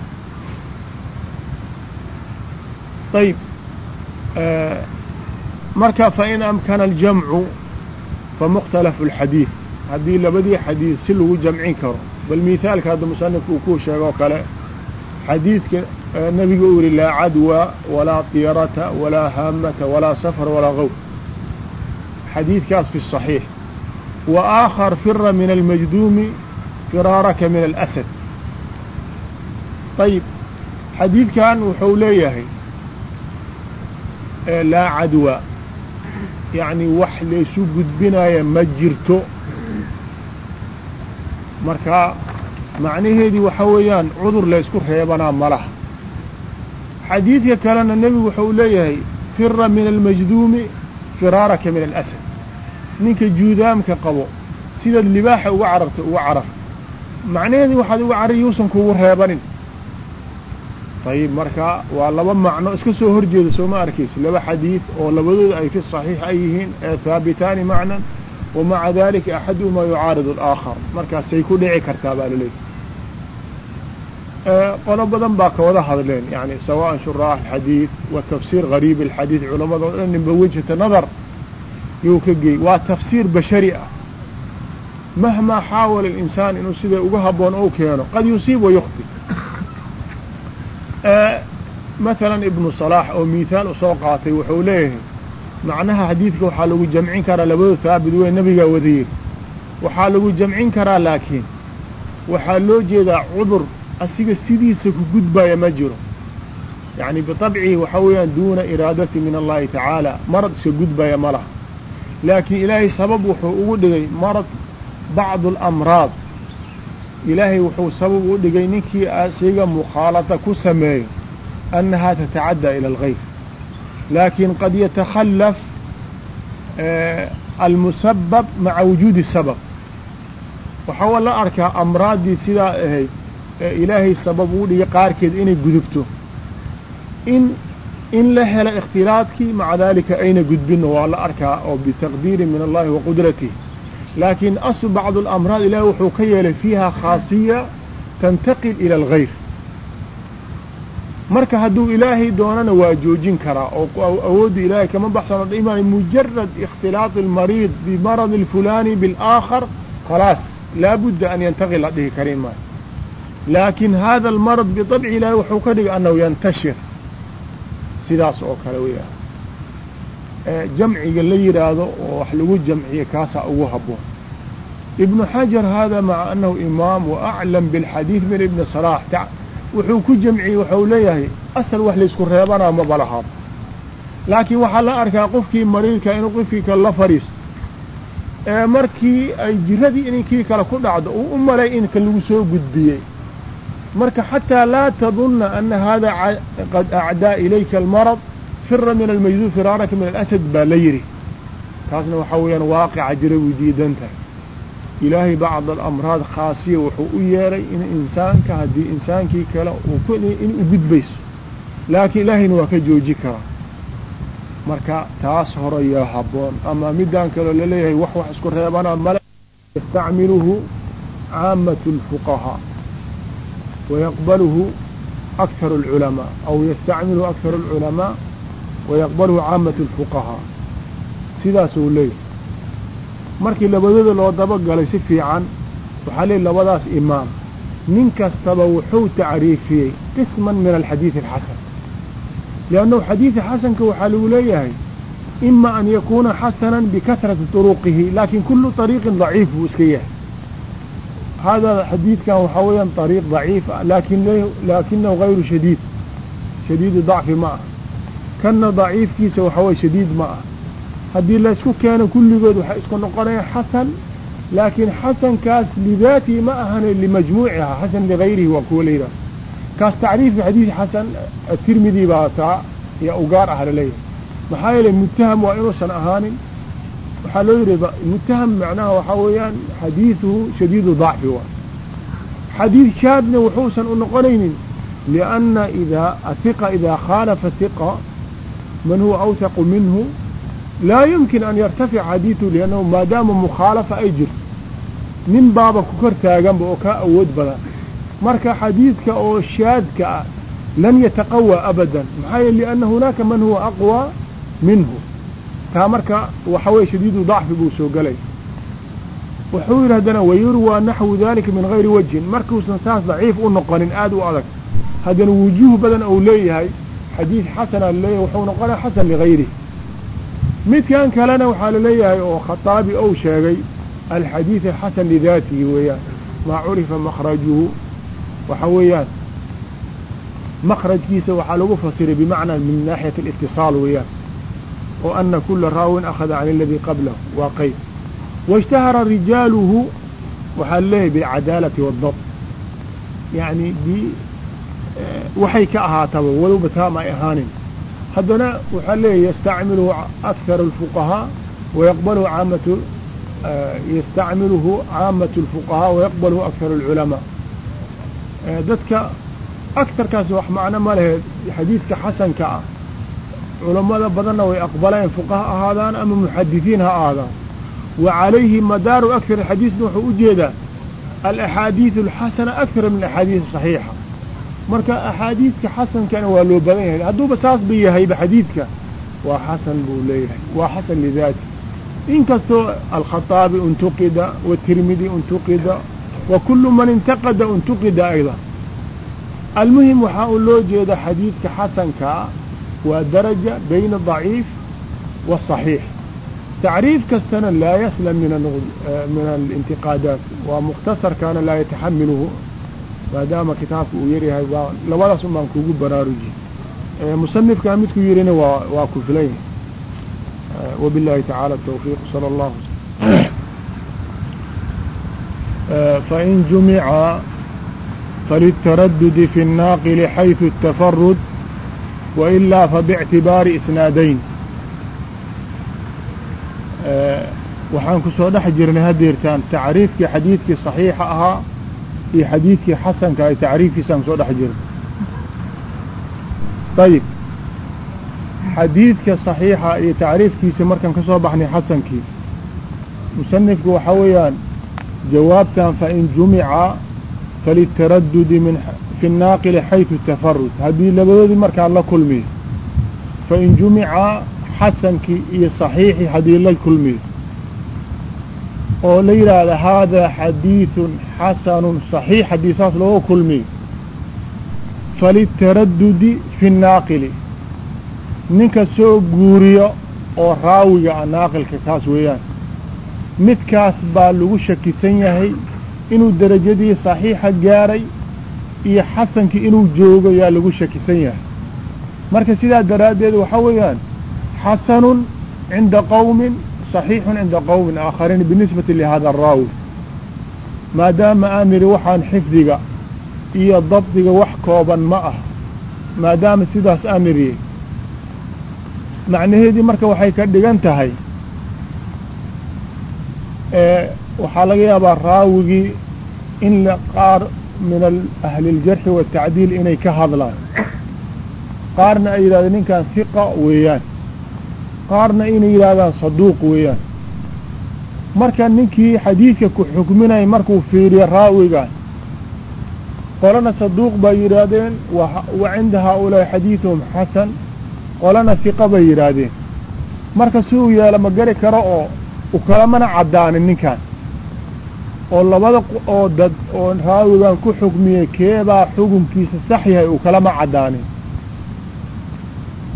ayb marka fain amkana aljamcu famukhtalafu alxadiid haddii labadii xadiid si lagu jamcin karo bal mihaalka hadda musanifka uu ku sheegoo kale xadiidka nabiga uu yihi laa cadwa walaa diyarata walaa haamata walaa safar walaa qow xadiidkaas fi الصaxiix wa aakhar fira min almajduumi firaaraka min alasad ayib xadiidkan wuxuu leeyahay laa cadwa. Yacni wax laysu gudbinaya ma jirto. Marka macnaheedii waxaa weeyaan cudur laysku reebanaa malaha. Xadiidka kalena nebigu wuxuu leeyahay fira min almajduumi firaaraka min alasad. Ninka juudaamka qabo sidaad libaaxa uga cararta uga carar. Macnaheedii waxaad uga carar yuusan kugu reebanin ayib marka waa laba macno iska soo horjeeda soo ma arkayso laba xadiid oo labadooda ay fi صaxiix ay yihiin ee haabitaani macnan wa maca dalika axaduhumaa yucaaridu alaakhar. Markaasay ku dhici kartaa baa laleeyahy qolo badan baa ka wada hadleen yani sawaan shuraax alxadiid wa tafsiir gariib alxadiid culamada o dhan ninba wejhata nadar yuu ka gey waa tafsiir bashari ah. Mahmaa xaawala alinsaan inuu sida uga haboon ou keeno qad yusiib wa yukti maalan ibnu salaax oo miihaal u soo qaatay wuxuu leeyahay macnaha xadiidka waxaa lagu jamcin karaa labadu taabid wey nebigaa wadayiri waxaa lagu jamcin karaa laakiin waxaa loo jeedaa cudur asiga sidiisa ku gudbaya ma jiro. Yacni bitabcihi waxaa weeyaan duuna iraadati min allaahi tacaala marad iska gudbaya ma laha. Laakiin ilaahay sabab wuxuu ugu dhigay marad bacdu alamraad ilaahay wuxuu sabab u dhigay ninkii asiga mukhaalata ku sameeyo annahaa tatacaddaa ila algayr laakin qad yatakhallaf almusabab maca wujuudi sabab. Waxaa la arkaa amraaddii sidaa ahayd ee ilaahay sabab uu dhigay qaarkeed inay gudubto. In in la helo ikhtilaadkii maca dalika ayna gudbinno waa la arkaa oo bitaqdiiri min allahi wa laakiin aslu bacdu alamraad ilahi wuxuu ka yeelay fiiha khaasiya tantaqil ila algayr marka hadduu ilaahay doonana waa joojin karaa oo awoodda ilaahay kama baxsano dhiman mujarad ikhtilaaq almariid bimarad alfulani biاlaakhar khalaas laabudda an yantaqil la dhihi karin maayo laakin hada almarad biطabci ilaahay wuxuu ka dhigay annahu yantashir sidaas oo kale weyaa jamciga la yidhaahdo oo wax lagu jamciye kaasaa ugu haboon ibnu xajar hada maca anahu imaam wa aclam biاlxadiid min ibni salaax wuxuu ku jamciyey waxau leeyahay asal wax laysku reebanaa maba lahaa laakiin waxaa la arkaa qofkii mariidka inuu qofkii kale la fadhiisto ee markii ay jiradii ininkii kale ku dhacdo uu u malay in lagu soo gudbiyey. Marka xataa laa tadunna ana hada qad acdaa ilayka almarad fira min almayduud firaaraka min alasad baa la yidhi taasna waxaa weeyaan waaqica jira way diidan tahay ilaahay bacd alamraad khaasiya wuxuu u yeelay in insaanka haddii insaankii kale in u gudbayso laakiin ilaahayna waa ka jooji karaa marka taas horeyaa habboon ama midaan kaloo laleeyahay wax wax isku reebanaa male yastacmiluhu caamatu اlfuqahaa wayaqbaluhu akharu اlculamaa aw yastacmiluhu akharu اlculamaa wayaqbaluhu caamatu alfuqahaa sidaasuu leeyahy markii labadooda loo dabagalay si fiican waxaa leeyahy labadaas imaam nin kastaba wuxuu tacriifiyey qisman min alxadiidi alxasan liannahu xadiida xasanka waxaa lagu leeyahay ima an yakuuna xasanan bikahrati turuqihi laakin kullu ariiqin daciif buu iska yahay haadaa xadiidkan waxaa weeyaan ariiq daciif laakin laakinahu gayru shadiid shadiidu dacfi ma ah kanna daciifkiisa waxaa weye shadiid ma ah haddii laysku keeno kulligood waxay isku noqonayaan xasan laakiin xasankaas lidaatihi ma ahane limajmuuciha xasan ligayrihi waa kuwa la yidhaha. Kaas tacriifka xadiid xasan atirmidi baa taa yaa u gaar ah la leeyahay maxaa yeelay mutaham waa inuusan ahaanin. Waxaa loo yidhi mutaham macnaha waxaa weeyaan xadiiduhu shadiidu dacfi waa. Xadiid shaadna wuxuusan u noqonaynin lianna idaa ahiqa idaa khaalafa hiqa man huwa awthaqu minhu laa yumkin an yartafic xadiidu liannahu maadaama mukhaalafa ay jirto nin baaba ku kor taaganba oo kaa awood badan marka xadiidka oo shaadka ah lan yataqawى abadan maxaa yeele lianna hunaaka man huwa aqwى minhu taa marka waxa weye shadiidu dacfi buu soo gelay wuxuu yidhi haddana wayurwى naxwu dalika min gayri wajhin markuusan saas daciif u noqonin aad u adag haddana wujuuh badan ou leeyahay xadiid xasana la leeyahay wuxuu noqonaa xasan ligayrihi midkan kalena waxaa la leeyahay oo khataabi ou sheegay alxadiid alxasan lidaatihi weeyaan maa curifa makhrajuhu. Waxa weeyaan makrajkiisa waxaa lagu fasiray bimacnaa min naaxiyati alitisaal weeyaan oo ana kula raawin akhada can aladii qablahu waa qeyb. Waishtahara rijaaluhu waxaa la leeyahay bilcadaalati waadab yani waxay ka ahaataba walowba taam ay ahaanin haddana waxaa leeyahy yastacmiluhu akharu الfuqahaa wayaqbaluhu caamatu yastacmiluhu caamatu الfuqahaa wayaqbaluhu akharu اlculamaa dadka akarkaasi wax macno ma lehe xadiidka xasanka ah culammada badanna way aqbaleen fuqaha ahaadaan ama muxadisiin ha ahaadaan wa calayhi madaaru akar xadiisna wuxuu u jeedaa alaxaadiidu alxasana akara min axaadiis saxiixa marka axaadiidka xasankana waa loo badan yahay. Hadduuba saas ba yahayba xadiidka. Waa xasan buu leeyahay. Waa xasan lidaati. Inkastoo alkhaطaabi untuqida watirmidi untuqida wa kulu man intaqada untuqida ayda. Almuhim waxaa u loo jeeda xadiidka xasankaa waa daraja bayna daciif waصaxiix tacriif kastana laa yaslam min alintiqaadaat. Waa mukhtasarkaana laa yataxamiluhu maadaama kitaabka uu yaryahay waa labadaas un baan kugu baraaruji musanifkaa midku yirina waa waa ku filan yahay wabiاllahi tacaala tawfiiq salى اllahu fain jumica فللتردد في الناقل حيث التفرد wailaa fabاctibaari isnaadayn waxaan ku soo dhex jirnay hadeertaan tacriifkii xadiidkii صaxiixa ahaa iyo xadiidkii xasanka ay tacriifkiisaan kusoo dhex jirnay ayib xadiidka صaxiixa iyo tacriifkiisa markaan ka soo baxnay xasankii musanifku waxaa weeyaan jawaabtan fain jumica falitaradudi min fi الnaaqili xayثu tafarud haddii labadoodii markaa la kulmiyo fain jumica xasankii iyo صaxiixii haddii la kulmiyo oo la yidhaahda haadaa xadiiثu xasanu صaxiix haddii saas looga kulmiyo falitaradudi fi الnaaqili ninka soo guuriyo oo raawiga a naaqilka kaas weeyaan midkaas baa lagu shakisan yahay inuu derajadii صaxiixa gaaray iyo xasankii inuu joogo yaa lagu shakisan yahay marka sidaa daraaddeed waxaa weeyaan xasanun cinda qowmin صaxiixun cinda qowmin aakhariin binisbati lihada araawi maadaama aan nidhi waxaan xifdiga iyo dabdiga wax kooban ma ah maadaama sidaas aan nidhi macnaheedii marka waxay ka dhigan tahay waxaa laga yaabaa raawigii in qaar min ahli اljarxi waالtacdiil inay ka hadlaan qaarna ay yidhahdeen ninkan hiqa weeyaan qaarna inay yidhahdaan saduuq weeyaan. Marka ninkii xadiidka ku xukminaya markuu fiiriyo raawigan qolana saduuq bay yidhaahdeen wa cinda haaulaa'i xadiiduhum xasan qolana hiqa bay yidhaahdeen. Marka si uu yeelo ma gari karo oo u kalamana caddaanin ninkan oo labada oo dad oo raawigan ku xukmiyey keebaa xukunkiisa sax yahay uu kalama caddaanin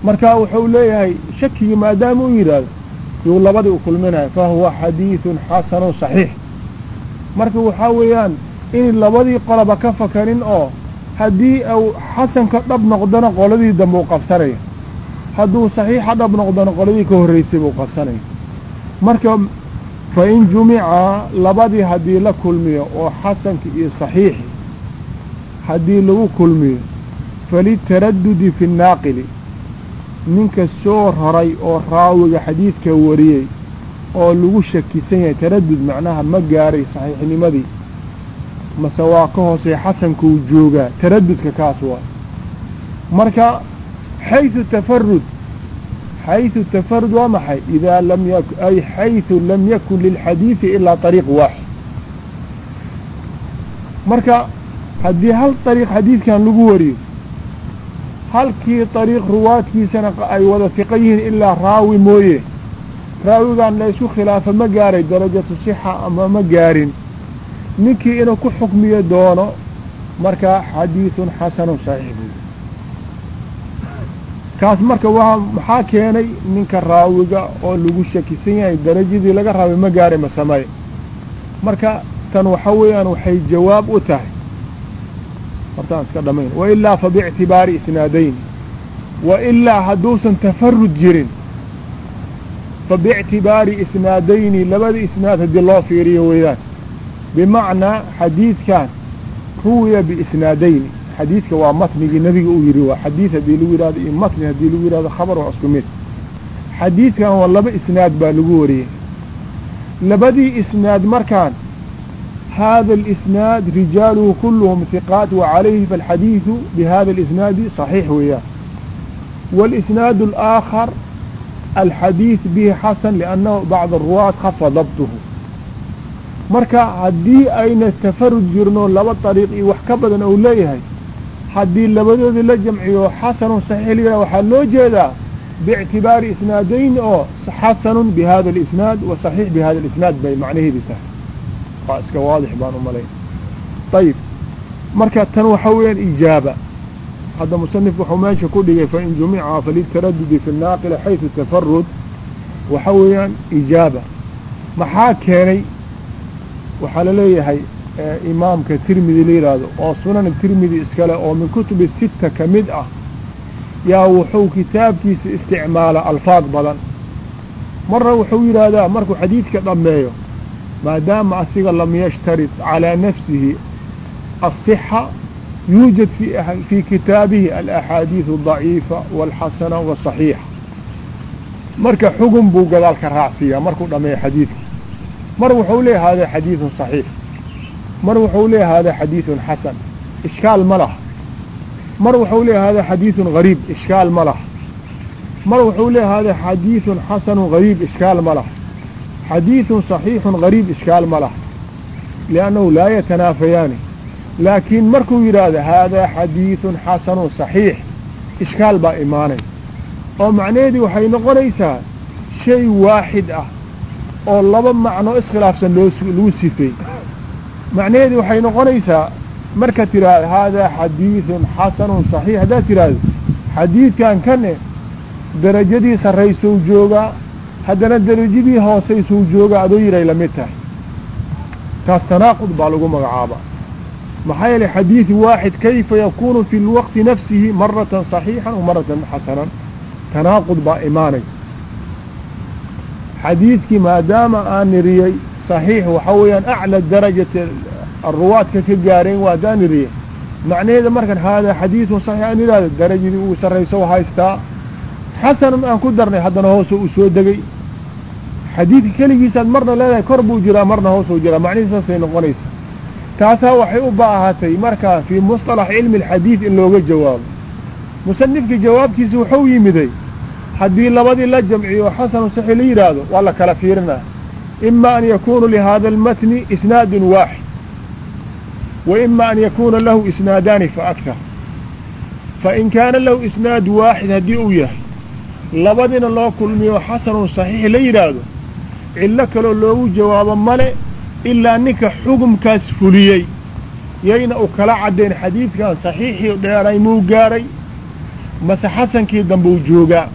marka wuxuu leeyahay shakigii maadaama u yidhaahdo yuu labadii u kulminayo fa huwa xadiidun xasanun صaxiix marka waxaa weeyaan in labadii qoloba ka fakarin oo haddii uu xasanka dhab noqdona qoladii dambe u qabsanaya hadduu صaxiixa dhab noqdona qoladii ka horreysay buu qabsanaya marka fain jumica labadii haddii la kulmiyo oo xasanki iyo صaxiixi haddii lagu kulmiyo falitaradudi fi الnaaqili ninka soo raray oo raawiga xadiidka wariyey oo lagu shakisan yahay taradud macnaha ma gaaray saxiixnimadii mase waa ka hoosey xasankuu joogaa taradudka kaas waay marka xayثu tafarud xayثu tafarud waa maxay idaa lam yak ay xayثu lam yakun lilxadiiثi ilaa طariiq waaxid marka haddii hal طariiq xadiidkan lagu wariyo halkii ariiq ruwaadkiisana ay wada tiqo yihiin ilaa raawi mooye. Raawigan laysu khilaafa ma gaaray darajatu sixa ama ma gaarin. Ninkii inuu ku xukmiyo doono marka xadiidun xasanun saxiix buy kaas marka waa maxaa keenay ninka raawiga oo lagu shakisan yahay darajadii laga raabay ma gaaray ma samey marka tan waxa weeyaan waxay jawaab u tahay hortaan iska dhamayn wailaa fa biictibaari isnaadayn. Wailaa hadduusan tafarud jirin fa biictibaari isnaadayni labada isnaad haddii loo fiiriyo weeyaan. Bimacnaa xadiidkan ruwiya biisnaadayni. Xadiidka waa matnigii nebiga uu yidhi waa xadiid haddii lagu yihahdo iyo matni haddii lagu yihahdo khabar waa isku mid. Xadiidkan waa laba isnaad baa lagu wariyey. Labadii isnaad markaan hada اlisnaad rijaaluhu kulluhum hiqaat wacalayhi falxadiidu bihada اlisnaadi صaxiix weeyaan wاlisnaad اlآakhar alxadiid bihi xasan liannahu bacd الruwaat khafa dabtuhu marka haddii ayna tafarud jirno laba dariiq iyo wax ka badan ou leeyahay haddii labadoodii la jamciyo xasanun saxiix la yidhah waxaa loo jeedaa biictibaari isnaadayn oo xasanun bihada اlisnaad wa صaxiix bihada اlisnaad bay macnaheedi tahay waa iska waadix baan u malayn ayib marka tan waxa weeyaan ijaaba. Hadda musanifku wuxuu meesha ku dhigay fain jumica falitaradudi fi naaqili xayثu tafarud waxa weeyaan ijaaba. Maxaa keenay? Waxaa la leeyahay imaamka tirmidi la yidhaahdo oo sunan tirmidi iskale oo min kutubi sita ka mid ah. Yaa wuxuu kitaabkiisa isticmaala alfaad badan. Marna wuxuu yidhaahdaa markuu xadiidka dhammeeyo maadaama asiga lam yashtarid calىa nafsihi الصحة yuujad fii kitaabihi alaxaadiidu daciifa walxasana wasaxiixa marka xugun buu gadaal ka raacsiiyaa markuu dhameeyo xadiidka mar wuxuu leeya hada xadiidun saxiix mar wuxuu leeya hada xadiidun xasan ishkaal ma laha mar wuxuu leeya hada xadiidun gariib ishkaal ma laha mar wuxuu leeya hada xadiidun xasanu gariib ishkaal ma laha xadiidun صaxiixun gariib ishkaal ma laha liannahu laa yatanaafayaani laakiin markuu yidhaahdo haadaa xadiidun xasanun صaxiix ishkaal baa imaanay oo macnaheedii waxay noqonaysaa shay waaxid ah oo laba macno iskhilaafsan loo lagu sifeey macnaheedii waxay noqonaysaa marka tidhaahdo haadaa xadiidun xasanun صaxiix haddaad tidhaahdo xadiidkan kane darajadii sarraysou joogaa haddana darajadii hoosaysou joogaa adoo yihay lamid tahay taas tanaaqud baa lagu magacaabaa maxaa yeelay xadiid waaxid kayfa yakunu fi lwaqti nafsihi maratan صaxiixan wa maratan xasanan tanaaqud baa imaanay xadiidkii maadaama aan niriyey صaxiix waxaa weeyaan aclى darajati aruwaadka ka gaareen waa haddaan niriyey macnaheeda markan haadaa xadiidun صaxiix aan idhahdo darajadii uu sarrayso haystaa xasanun aan ku darnay haddana hoosoo u soo degay xadiidka keligiisaad marna leedahay kor buu jiraa marna hoosuu jiraa macnihii saasay noqonaysa taasaa waxay u baahatay markaa fii musطalax cilmi اlxadiid in looga jawaabo musanifkii jawaabkiisa wuxuu yimiday haddii labadii la jamciyo xasanu saxi la yidhaahdo waa la kala fiirinaa ima an yakunu lihada اlmatni isnaadun waaxid wa ima an yakuna lahu isnaadaani faaktar fain kaana lahu isnaad waaxid haddii uu yahay labadina loo kulmiyo xasanun saxiix la yidhaahdo cillo kaloo loogu jawaabo male ilaa ninka xugumkaas fuliyey. Yayna u kala caddayn xadiidkan saxiixii dheeray muu gaaray mase xasankii dambuu joogaa.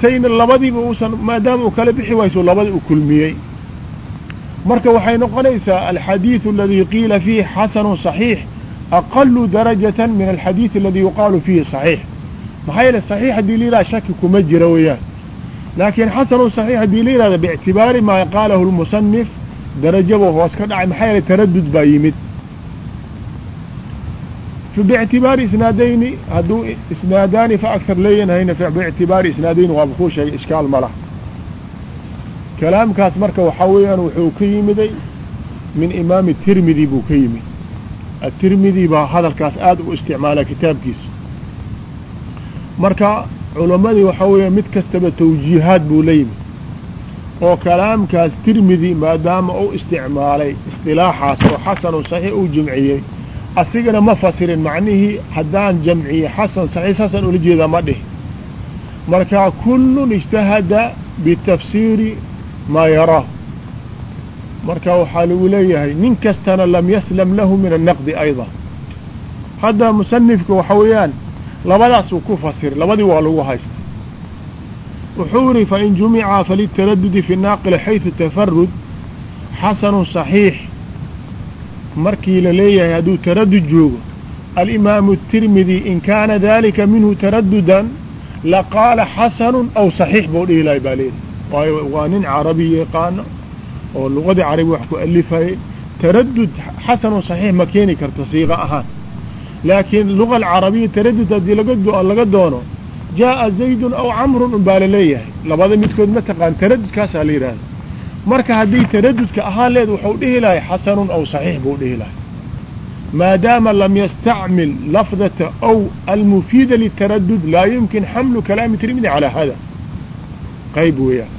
Sayna labadiiba uusan maadaama uu kala bixi wayso labadii u kulmiyey. Marka waxay noqonaysaa alxadiidu aladii qiila fiihi xasanun صaxiix aqalu darajatan min alxadiid aladi yuqaalu fiihi صaxiix maxaa yeele صaxiix haddii la yidhahda shaki kuma jira weeyaan. Laakiin xasanun صaxiix haddii la yidhahda biictibaari maa qaalahu lmusanif darajabuu hoos ka dhacay maxaa yeele taradud baa yimid. Biictibaari isnaadayni hadduu isnaadaani fa aktar leeyanahayna biictibaari isnaadayni waaba kuu sheegay ishkaal ma kalaamkaas marka waxaa weeyaan wuxuu ka yimiday min imaami tirmidi buu ka yimid. Atirmidi baa hadalkaas aada u isticmaala kitaabkiisa marka culammadii waxaa weeya mid kastaba tawjiihaad buu la yimid. Oo kalaamkaas tirmidi maadaama uu isticmaalay istilaaxaas oo xasanu saxiix uu jimciyey asigana ma fasirin macnihii haddaan jamciye xasan saxiix xasan ula jeedaa ma dhihi. Marka kullun ijtahada bitafsiiri maa yaraahu. Marka waxaa lagu leeyahay nin kastana lam yaslam lahu min annaqdi ayda hadda musanifka waxa weeyaan labadaasuu ku fasiray labadii waa lagu haysta wuxuu yihi fain jumica falitaradudi fi naaqili xayثu tafarud xasanu صaxiix markii la leeyahay hadduu taradud joogo alimaamu الtirmidi in kaana dalika minhu taradudan laqaala xasanu aw صaxiix buu dhihi lahay baa leeyahy waayo waa nin carabi yaqaano oo luqadii carabi wax ku alifayay taradud xasanu صaxiix ma keeni karto siiqa ahaan laakiin luga alcarabiya taradud haddii laga doono jaaءa zaydun aw camrun un baa la leeyahay labada midkood ma taqaan taradudkaasaa la yidhaahda marka haddii taradudka ahaan leed wuxuu dhihi lahay xasanun aw صaxiix buu dhihi lahay maadaama lam yastacmil lafdata aw almufiida litaradud laa yumkin xamlu kalaami tirmidi calaa hada qayb weeyaan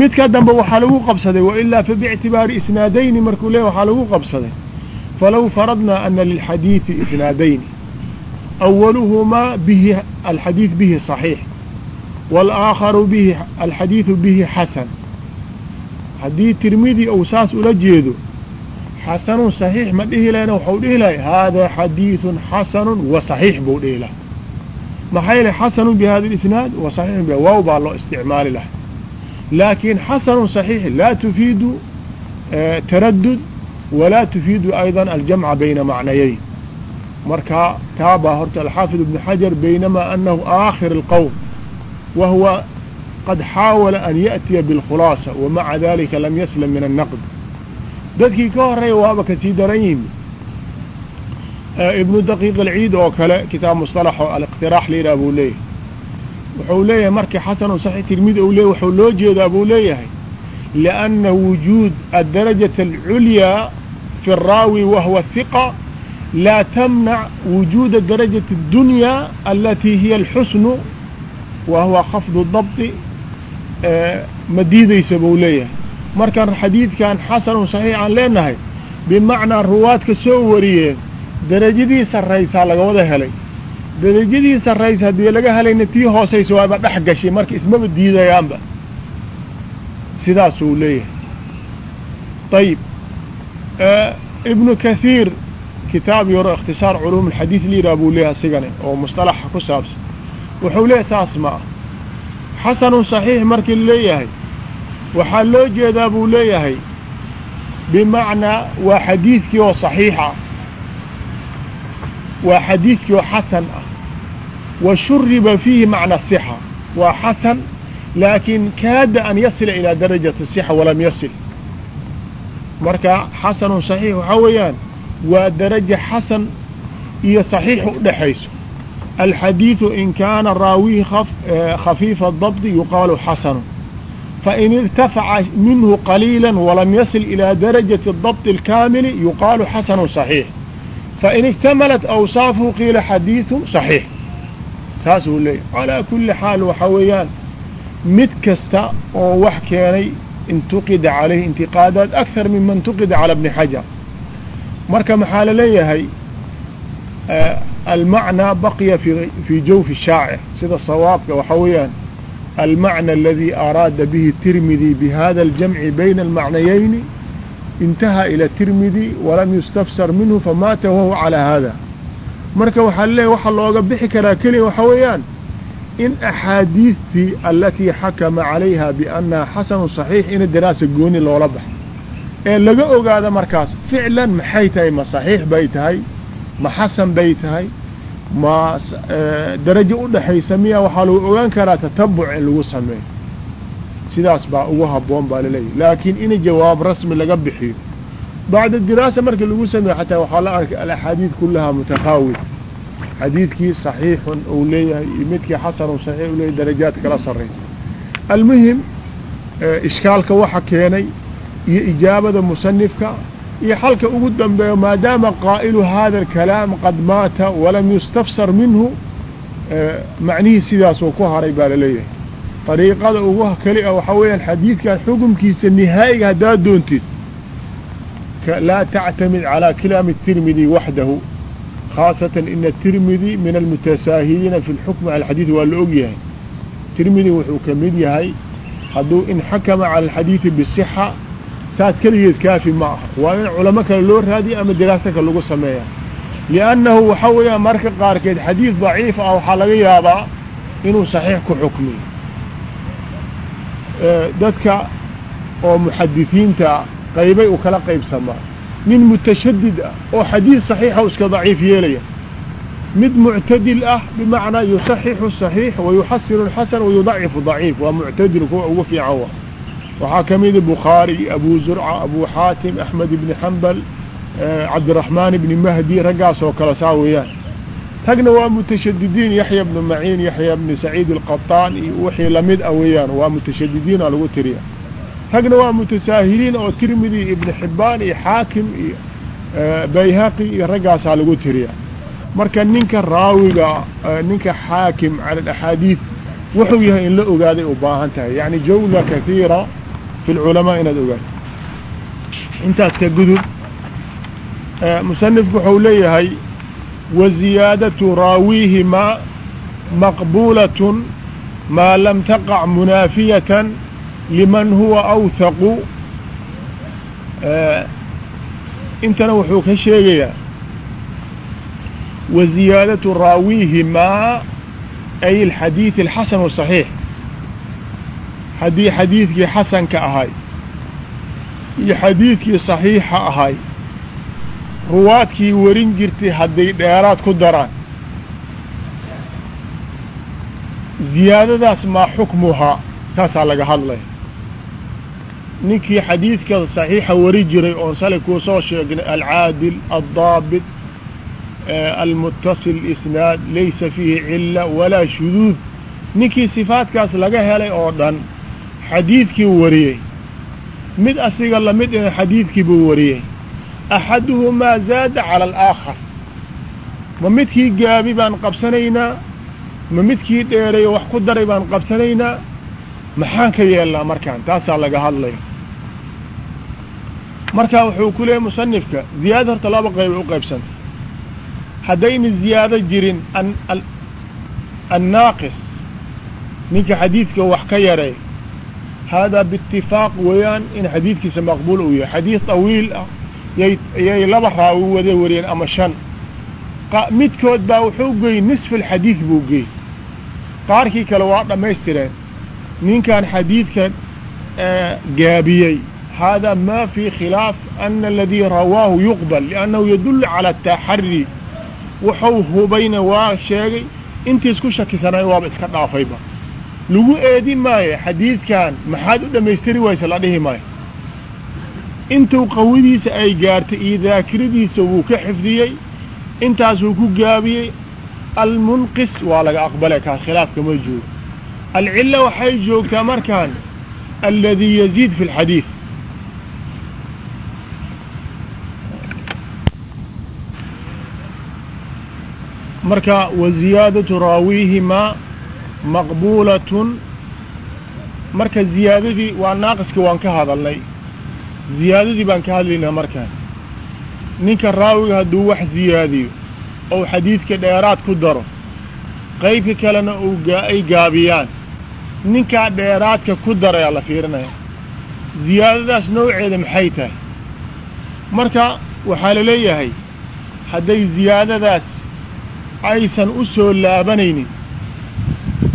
midka dambe waxaa lagu qabsaday wailaa fa biictibaari isnaadayni markuu leeya waxaa lagu qabsaday falow faradnaa ana lilxadiidi isnaadayni أولهmaa bه الxadيiث bه صحيiح والآakharu bه الxadيiثu bه xasن haddii tirmidi ou saas ula jeedo xasanun صaحيiح ma dhihi lahayna waxau dhihi lahay haadaa xadiiثu xasanu وaصaحيiح buu dhihi lahay maxaa yeele xasanu bhada الإsnaad وaصaحيiح waaw baa loo isticmaali lahay laakiin xasanu صaحيiح laa tufiidu taradud walaa tufiidu أيضا aljamca bayna macnayeyn marka taa baa horta alxaafid ibnu xajar baynamaa anahu aakhir اlqowm wa huwa qad xaawala an yaأtiya biاlkhulaasa wamaca dalika lam yaslam min annaqd dadkii ka horeeya waaba kasii daran yimi ibnu daqiiq alciid oo kale kitaab musطalax oo aliqtiraax layidhaha buu leeyahay wuxuu leeyahay markii xasanu saxiix tirmidi u leeyahy wuxuu loo jeedaa buu leeyahay lianna wujuud addarajaة alculyaa fi الraawi wahwa hiqa laa tamnac wujuuda darajaة اdunyaa alatii hiya alxusnu wa huwa khafdu dabطi ma diidaysa buu leeyahay markaan xadiidkan xasanun saxiix aan leenahay bimacnaa ruwaadka soo wariyeen derajadii sarraysaa laga wada helay derajadii sarraysa haddii laga helayna tii hoosaysa waaba dhex gashay marka ismaba diidayaanba sidaasuu leeyahay. Ayib ibnu kathiir kitaab yaro ikhtisaar culuum alxadiid liiraa buu leeyahay asigani oo musطalaxa ku saabsan. Wuxuu leeyahay saas ma ah xasanun saxiix markii leeyahay waxaa loo jeedaa buu leeyahay bimacnaa waa xadiidkii oo saxiix ah. Waa xadiidkii oo xasan ah. Wa fiihi macna sixa. Waa xasan laakiin kaada an yasila ilaa darajati asixa walam yasil marka xasanun saxiix waxaa weeyaan waa daraja xasan iyo saxiix u dhexayso alxadiidu in kaana raawihi khafiifa adabdi yuqaalu xasanu fain irtafaca minhu qaliila walam yasil ilaa darajati adabdi alkaamili yuqaalu xasanun saxiix fain ikhtamalat awsaafuhu qiila xadiidu saxiix saasuu leeyahy calaa kuli xaal waxaa weeyaan mid kasta oo wax keenay intuqida calayhi intiqaadaat akthar mima intuqida calى bni xajar. Marka maxaa la leeyahay? Almacnaa baqiya fii jawfi shaacir sida sawaabka waxaa weeyaan almacna aladii araada bihi tirmidi bihada اljamci bayna almacnayayni intahaa ila tirmidi walam yustafsar minhu famaata wahuwa calaa haada marka waxaa leeyahy waxaa looga bixi karaa keliya waxaa weeyaan in axaadiistii alatii xakama calayha biannaha xasanu saxiix ina daraasa gooni loola baxo ee laga ogaada markaas ficlan maxay tahay ma saxiix bay tahay ma xasan bay tahay ma darajo u miya waxaa lagu ogaan karaa tatabuc in lagu sameeyo sidaas baa ugu habboon baa laleeyahy laakiin in jawaab rasmi laga bixiyo bacda diraasa markii lagu sameeyo xataa waxaa la arkay alaxaadiid kulahaa mutaqaawid xadiidkii saxiixun uu leeyahay iyo midkii xasanun saxiix u leeyahy darajaad kala sarraysa. Almuhim ishkaalka waxa keenay iyo ijaabada musanifka iyo xalka ugu dambeeyo maadaama qaa'ilu hada alkalaam qad maata walam yustafsar minhu macnihii sidaasuu ku haray baa la leeyahay dariiqada ugu keli a waxaa weeyaan xadiidkan xukumkiisa nihaayiga haddaad doontid laa tactamid calaa kalaami الtirmidi waxdahu khaasatan ina tirmidi min almutasaahiliina fi اlxukmi cala alxadiid waa la og yahay tirmidi wuxuu ka mid yahay hadduu in xakama cala alxadiidi bisixa saas keligeed kaafi ma aha waa in culamo kale loo raadiya ama diraasa kale lagu sameeya liannahu waxaa weeyaan marka qaarkeed xadiid daciif ah waxaa laga yaabaa inuu saxiix ku xukmiyo dadka oo muxadisiinta qaybay u kala qaybsamaa nin mutashadid ah oo xadiid saxiixa u iska daciif yeelaya. Mid muctadil ah bimacnaa yusaxixu saxiix wayuxasinu alxasan wayudacifu daciif waa muctadil kuwa ugu fiican wa. Waxaa ka mida bukhaari abu zurca abu xaatim axmed ibni xambal cabdiraxmaan ibni mahdi raggaas oo kale saa weeyaan. Ragna waa mutashadidiin yaxya bnu maciin yaxya bni saciid alqaطaan iyo wixii la mid ah weeyaan waa mutashadidiina lagu tiriya ragna waa mutasaahiliin oo tirmidi ibni xibaan iyo xaakim iyo bayhaqi iyo raggaasaa lagu tiriya. Marka ninka raawiga ninka xaakim cala wuxuu yahay in la ogaaday u baahan tahay. Yani jawla kaiira fi lculamaa inaad ogaato intaas ka gudub musanifku wuxuu leeyahay waziyaadatu raawiihimaa maqbuulatun maa lam taqac munaafiyatan liman huwa awthaqu intana wuxuu ka sheegayaa waziyaadatu raawiihimaa ay alxadiid alxasan wasaxiix haddii xadiidkii xasanka ahay iyo xadiidkii saxiixa ahay ruwaadkii warin jirtay hadday dheeraad ku daraan ziyaadadaas maa xukmuhaa saasaa laga hadlaya ninkii xadiidka saxiixa wari jiray oon sali kuu soo sheegnay alcaadil addaabit almutasil isnaad laysa fiihi cila walaa shuduud. Ninkii sifaadkaas laga helay oo dhan xadiidkii wariyey. Mid asiga la mid ina xadiidkii buu wariyey. Axaduhumaa zaada cala alaakhar ma midkii gaabi baan qabsanaynaa? Ma midkii dheeray oo wax ku daray baan qabsanaynaa maxaan ka yeelnaa markaan? Taasaa laga hadlaya marka wuxuu ku leeyahy musanifka ziyaada horta laba qaybay u qaybsantay haddayna ziyaado jirin annaaqis. Ninka xadiidka wax ka yaray. Haadaa biitifaaq weeyaan in xadiidkiisa maqbuul uu yahay. Xadiid tawiil ah. Yay yay laba raawi wada wariyeen ama shan. Midkood baa wuxuu geeyey nisf alxadiid buu geeyey. Qaarkii kale waa dhammaystireen ninkan xadiidka gaabiyey. Haadaa ma fii khilaaf ana aladii rawaahu yuqbal liannahu yadullu cala ataxari wuxuu hubayna waa sheegay intiis ku shakisanay waaba iska dhaafayba lagu eedi maayo xadiidkan maxaad u dhammaystiri waysa la dhihi maayo intuu qawidiisa ay gaartay iyo daakiradiisa wuu ka xifdiyey intaasuu ku gaabiyey. Almunqis waa laga aqbalay kaas khilaafka ma joogo alcilla waxay joogtaa markaan aladii yaziid fi اlxadiid marka wa ziyaadatu raawiihimaa maqbuulatun marka ziyaadadii waa naaqiskii waan ka hadalnay ziyaadadii baan ka hadlaynaa markaan ninka raawiga hadduu wax ziyaadiyo ou xadiidka dheeraad ku daro qaybka kalena ay gaabiyaan ninkaa dheeraadka ku darayaa la fiirinaya. Ziyaadadaas nawceeda maxay tahay? Marka waxaa la leeyahay hadday ziyaadadaas aysan u soo laabanaynin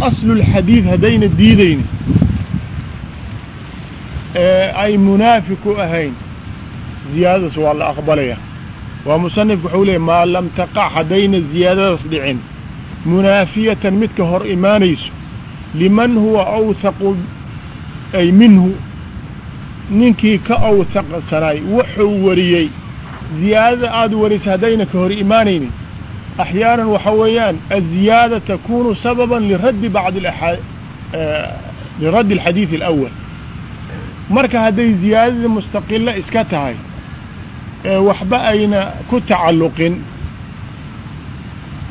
aslulxadiid haddayna diidaynin ee ay munaafi ku ahayn ziyaadadaas waa la aqbalaya. Waa musanifku wuxuu leeyay maa lam taqac haddayna ziyaadadaas dhicin munaafiyatan midka hor imaanayso liman huwa awthaqu ay minhu ninkii ka awthaqsanaay wuxuu wariyey. Ziyaadada aada warisa haddayna ka hor imaanaynin axyaanan waxa weeyaan aziyaada takunu sababan liraddi bacdi liraddi alxadiidi alawal marka hadday ziyaadada mustaqilo iska tahay ee waxba ayna ku tacalluqin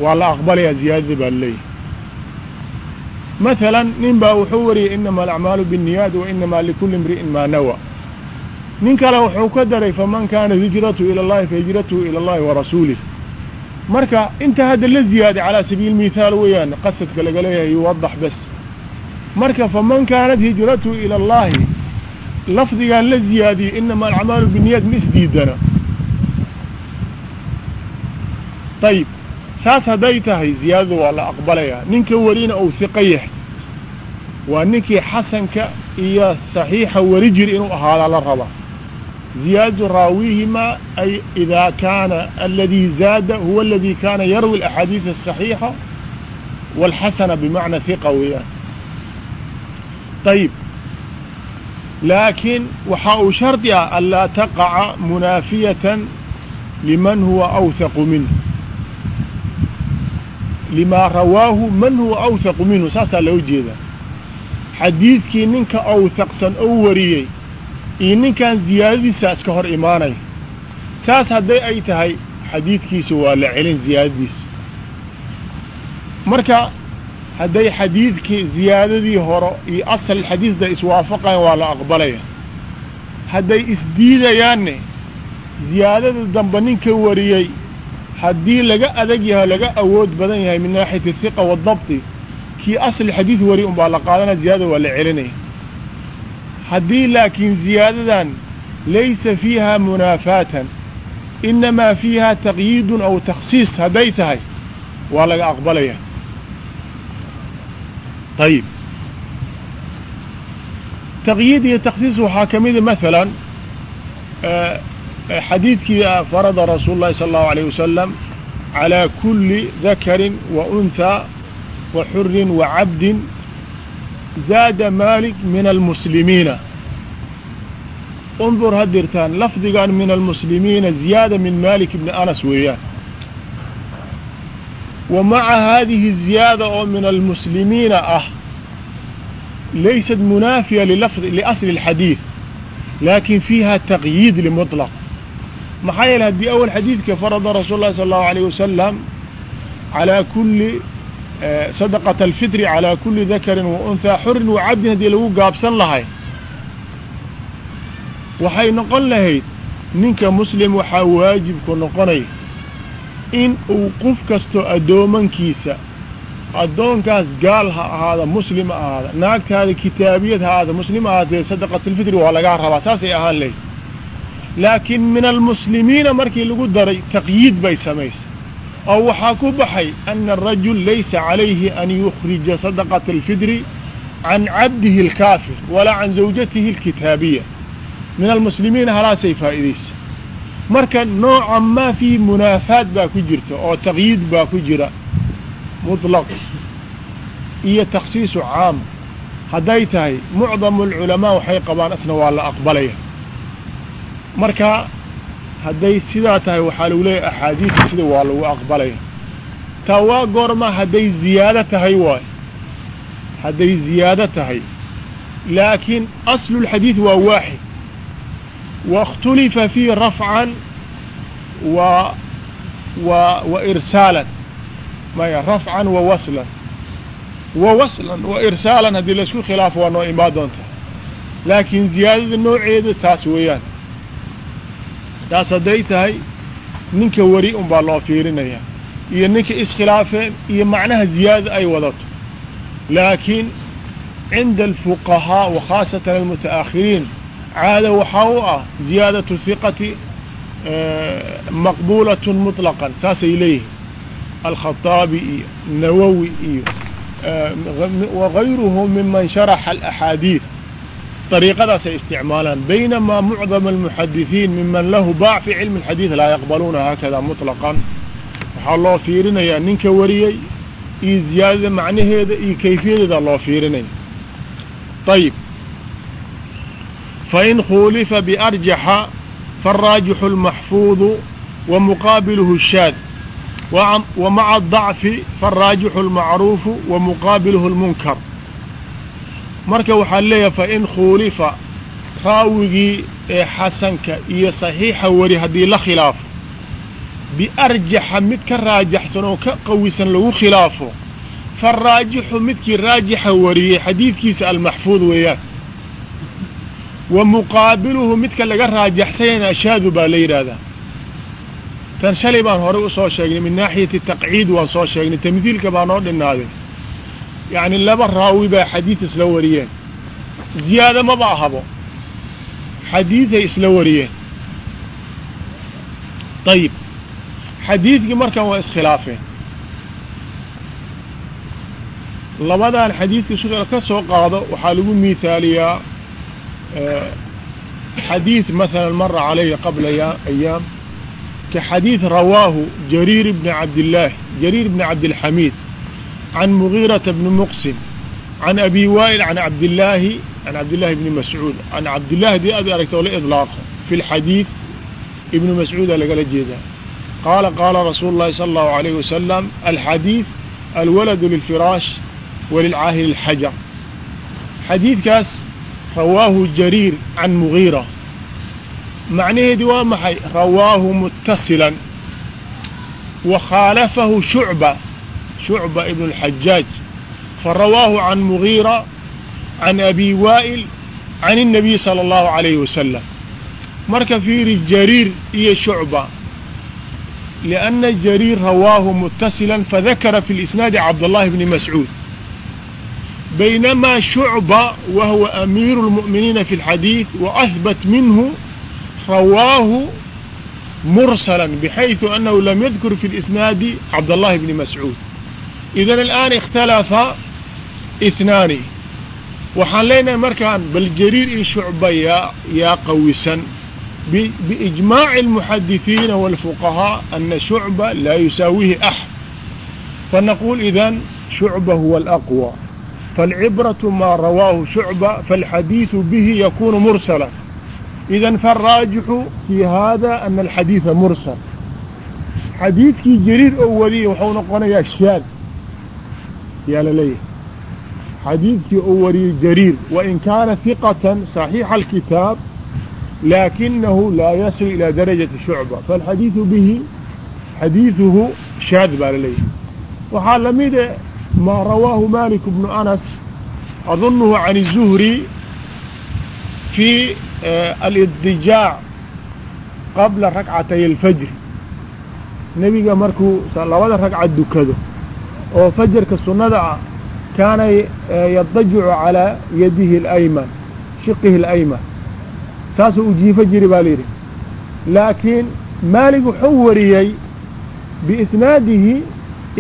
waa la aqbalayaa ziyaadada baa la leeyahay maثala nin baa wuxuu wariyey inama alacmaalu biالniyaad wa inama likuli imri'in maa nawa nin kale wuxuu ka daray faman kaana hijratu ilى اllahi fahijratuhu ilى اllahi warasuulih marka inta hadda la ziyaaday calaa sabiili mithaal weeyaan qasadka laga leeyahay yuwadax bas marka faman kaanat hijratuhu ilى اllahi lafdigaan la ziyaadiyey inama alacmaalu biالniyaad ma isdiidana ayib saas hadday tahay ziyaadada waa la aqbalayaa ninka welina uu hiqo yahay. Waa ninkii xasanka iyo saxiixa weri jir inuu ahaadaa la rabaa ziyaadatu raawihimaa ay idaa kaana aladii zaada huwa aladii kaana yarwi alaxaadiid asaxiixa waalxasana bimacna hiqa weeyaan. Ayib laakiin waxaa uu shardi ah anlaa taqaca munaafiyatan liman huwa awhaqu minhu limaa rawaahu man huwa awhaqu minhu saasaa loo jeedaa. Xadiidkii ninka awhaqsan ou wariyey iyo ninkan ziyaadadiisa iska hor imaanaya saas hadday ay tahay xadiidkiisa waa la celin ziyaadadiisa marka hadday xadiidkii ziyaadadii horo iyo asal xadiidda iswaafaqayan waa la aqbalaya. Hadday isdiidayaanne ziyaadada dambe ninka wariyey haddii laga adag yahay laga awood badan yahay min naaxiyati hiqa waadabti kii asli xadiid wari un baa la qaadanaya ziyaadada waa la celinaya. Haddii laakiin ziyaadadan laysa fiiha munaafaatan inamaa fiiha taqyiidun aw takhsiis hadday tahay waa laga aqbalaya. Ayib taqyiid iyo takhsiis waxaa ka mida masalan xadiidkii farada rasuulu llahi sala allahu alayh wasalam calaa kulli dakarin wa unhaa wa xurin wa cabdin zaada maalik min almuslimiina. Undur hadirtaan lafdigan min almuslimiina ziyaada min malik ibni anas weeyaan. Wa maca haadihi ziyaada oo min almuslimiina ah laysat munaafiya liasli اlxadiid laakin fiiha taqyiid limuطlaq maxaa yeele haddii awal xadiidka farada rasuul lahi sala allahu alayh wasalam calaa kulli sadaqata alfitri calaa kulli dakarin wa unhaa xurin wa cabdin haddii lagu gaabsan lahay waxay noqon lahayd ninka muslim waxaa waajibku noqonaya in uu qof kastoo addoomankiisa addoonkaas gaal ha ahaada muslim ha ahaada naagtaada kitaabiyad ha ahaada muslim ha ahaatee sadaqatulfitri waa lagaa rabaa saasay ahaan lahayd laakiin min almuslimiina markii lagu daray taqyiid bay samaysay. Oo waxaa ku baxay ana arajul laysa calayhi an yukhrija sadaqata alfidri can cabdihi alkaafir walaa can zawjatihi alkitaabiya. Min almuslimiina halaasay faa'iidaysa. Marka nooca maa fii munaafaad baa ku jirta oo taqyiid baa ku jira. Muطlaq iyo takhsiisu caam. Hadday tahay mucdamu alculamaa waxay qabaan asna waa la aqbalaya marka hadday sidaa tahay waxaa lagu leeyahy axaadiidta sida waa lagu aqbalaya taa waa goorma hadday ziyaado tahay waay. Hadday ziyaado tahay. Laakiin aslu اlxadiid waa waaxid. Waاkhtulifa fiih rafcan wa wa wa irsaalan. Maya rafcan wa waslan. Wa waslan wa irsaalan haddii la isku khilaafo waa noo imaan doonta. Laakiin ziyaadada nooceeda taas weeyaan taas hadday tahay ninka weri un baa loo fiirinayaa iyo ninka iskhilaafeen iyo macnaha ziyaadada ay wadato. Laakiin cinda alfuqahaa wa khaasatan almuta'akhiriin caada waxaa u ah ziyaadatu hiqati maqbuulatun muطlaqan saasay leeyihiin alkhaطaabi iyo nawowi iyo wagayruhu miman sharaxa alaxaadiid طريقadaasay isticmaalaan baynamaa mucdam almuxadisiin miman lahu baac fi cilmi اlxadiid laa yaqbaluuna haakada muطlaqan waxaa loo fiirinayaa ninka wariyey iyo ziyaadada macnaheeda iyo kayfiyadeeda loo fiirinaya ayib fain khuulifa biarjaxa faالraajixu اlmaxfuuظu wa muqaabiluhu الshaad wa maca الضacfi faالraajixu اlmacruufu wa muqaabiluhu اlmunkar marka waxaa leeyahay fain khuulifa raawigii ee xasanka iyo saxiixa wari haddii la khilaafo biarjaxa mid ka raajaxsan oo ka qawisan lagu khilaafo faraajixu midkii raajixa wariyey xadiidkiisa almaxfuud weeyaan. Wa muqaabiluhu midka laga raajaxsanyana ashaadu baa la yidhaahdaa. Tan shalay baan horey u soo sheegnay min naaxiyati taqciid waan soo sheegnay tamhiilka baa noo dhinaaday yacni laba raawi baa xadiid isla wariyeen ziyaado maba ahabo xadiiday isla wariyeen ayib xadiidkii markan waa iskhilaafeen labadan xadiidka su ka soo qaado waxaa lagu miihaaliyaa xadiid maثala mara calaya qabla ayaam ka xadiid rawaahu jariir bni cabdillaahi jariir bni cabdilxamiid can mugiirata bni muqsim can abi waa'il an abdillaahi can cabdillaahi bni mascuud can cabdillahi dii aad aragta oo la idlaaqo fi lxadiid ibnu mascuuda lagala jeedaa qaala qaala rasuulu llahi sala allahu alayh wasalam alxadiid alwaladu lilfiraash walilcaahili alxajar xadiidkaas rawaahu jariir can mugiira macnaheedii waa maxay rawaahu muttasilan wa khaalafahu shucba shucba ibnu اlxajaaj farawaahu can mugiira can abi waa'il can الnabiy salى اllahu عalayhi wasalam marka fiiri jariir iyo shucba liأnna jariir rawaahu mutasila fadakara fi اlisnaadi cabdullahi bni mascuud baynamaa shucba wa huwa amiiru اlmu'miniina fi اlxadiid waahbat minhu rawaahu mursala bxayثu anahu lam yadkur fi اlisnaadi cabdallahi bni mascuud idan alآan ikhtalafa ihnaani waxaan leenahay markaan bal jariir iyo shucba yaa yaa qawisan biijmaaci اlmuxadisiina wاlfuqahaa ana shucba laa yusaawihi axad fanaquul idan shucba huwa alaqwى faاlcibraةu maa rawaahu shucba faاlxadiiثu bihi yakunu mursala idan faالraajixu fi hada ana alxadiiثa mursal xadiidkii jariir oo wariyey waxuu noqonayaa shaad yaa la leeyahay xadiidkii oo wariyey jariir wain kaana hiqatan صaxiixa alkitaab laakinahu laa yasil ilى darajati shucba faاlxadiidu bihi xadiiduhu shaad baa la leeyahay waxaa lamide maa rawaahu malik bnu anas adunuhu can الzuhri fi alidijaac qabla rakcatay alfajri nebiga markuu labada ragca dukado oo fajarka sunnada ah kaana yadajicu calaa yadihi اlayman shiqihi اlayman saasuu u jiifo jiri baa layidhi laakiin maalig wuxuu wariyey biisnaadihi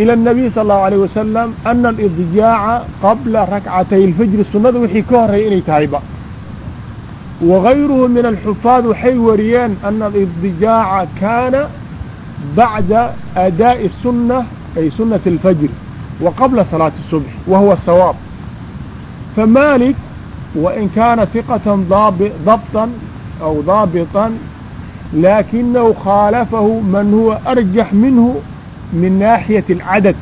ilى الnabiy salى الlahu عalيه wasalam ana alidjaaca qabla rakcatay اlfajri sunnada wixii ka horreeyay inay tahayba wagayruhu min alxufaad waxay wariyeen ana alidjaaca kaana bacda adaaءi الsunة ay sunaة اlfajr wa qabla salaati الصubx wa huwa sawaab famalik wain kaana hiqaة dabطa aw daabiطa laakinahu khaalafahu man huwa arjax minhu min naaxiyaةi اlcadad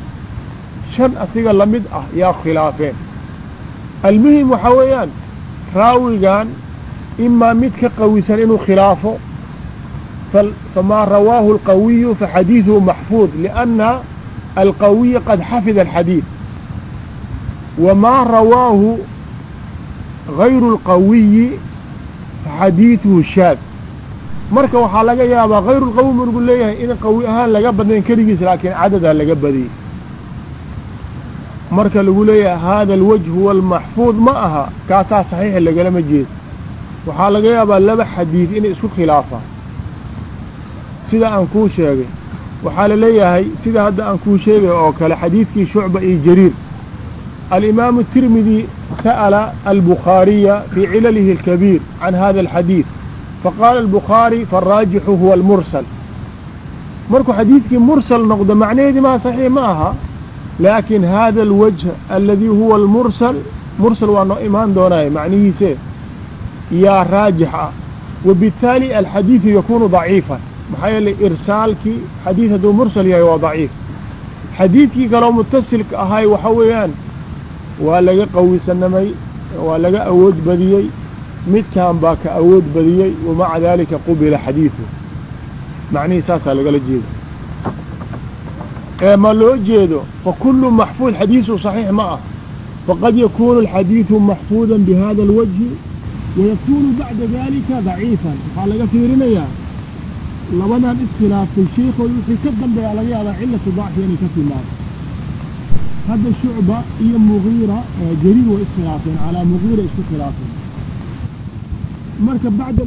shan asiga la mid ah yaa khilaafeen almuhim waxaa weeyaan raawigan imaa mid ka qawisan inuu khilaafo famaa alqawiya qad xafida alxadiid wamaa rawaahu gayru اlqawiyi faxadiiduhu shaad marka waxaa laga yaabaa hayru lqawi margu leeyahay in qawi ahaan laga badnayn keligiis laakiin cadadaa laga badiyey marka lagu leeyahay hada alwajh huwa almaxfuud ma aha kaasaa saxiixa lagalama jeedo waxaa laga yaabaa laba xadiid inay isku khilaafaan sida aan kuu sheegay waxaa la leeyahay sida hadda aan kuu sheegay oo kale xadiidkii shucba iyo jariir. Alimaamu tirmidi sa'ala albukhaariya fii cilalihi alkabiir can hada alxadiid. Faqaala albukhaari faaraajixu huwa almursal. Markuu xadiidkii mursal noqdo macnaheedii maa saxiix ma aha. Laakin hada alwajh aladii huwa almursal mursal waa noo imaan doonaaye macnihiise yaa raajix ah wabittaali alxadiidu yakunu daciifan maxaa yeelay irsaalkii xadiid hadduu mursal yahay waa daciif. Xadiidkii kaloo mutasilka ahay waxa weeyaan waa laga qawisanamay waa laga awood badiyey midkan baa ka awood badiyey wamaca daalika qubila xadiidu macnihii saasaa lagala jeeda ee ma loo jeedo fakulu maxfuud xadiisu صaxiix ma ah. Faqad yakunu alxadiidu maxfuuda bihada اlwajhi wayakunu bacda dalika daciifan. Waxaa laga fiirinayaa labadan iskhilaaftay sheikooda wixii ka dambeeya laga yaabaa cilatu dacfi inay ka timaado hadda shucba iyo mugiira jariir way iskhilaafeen calaa mugiira isku khilaafeen. Marka bacda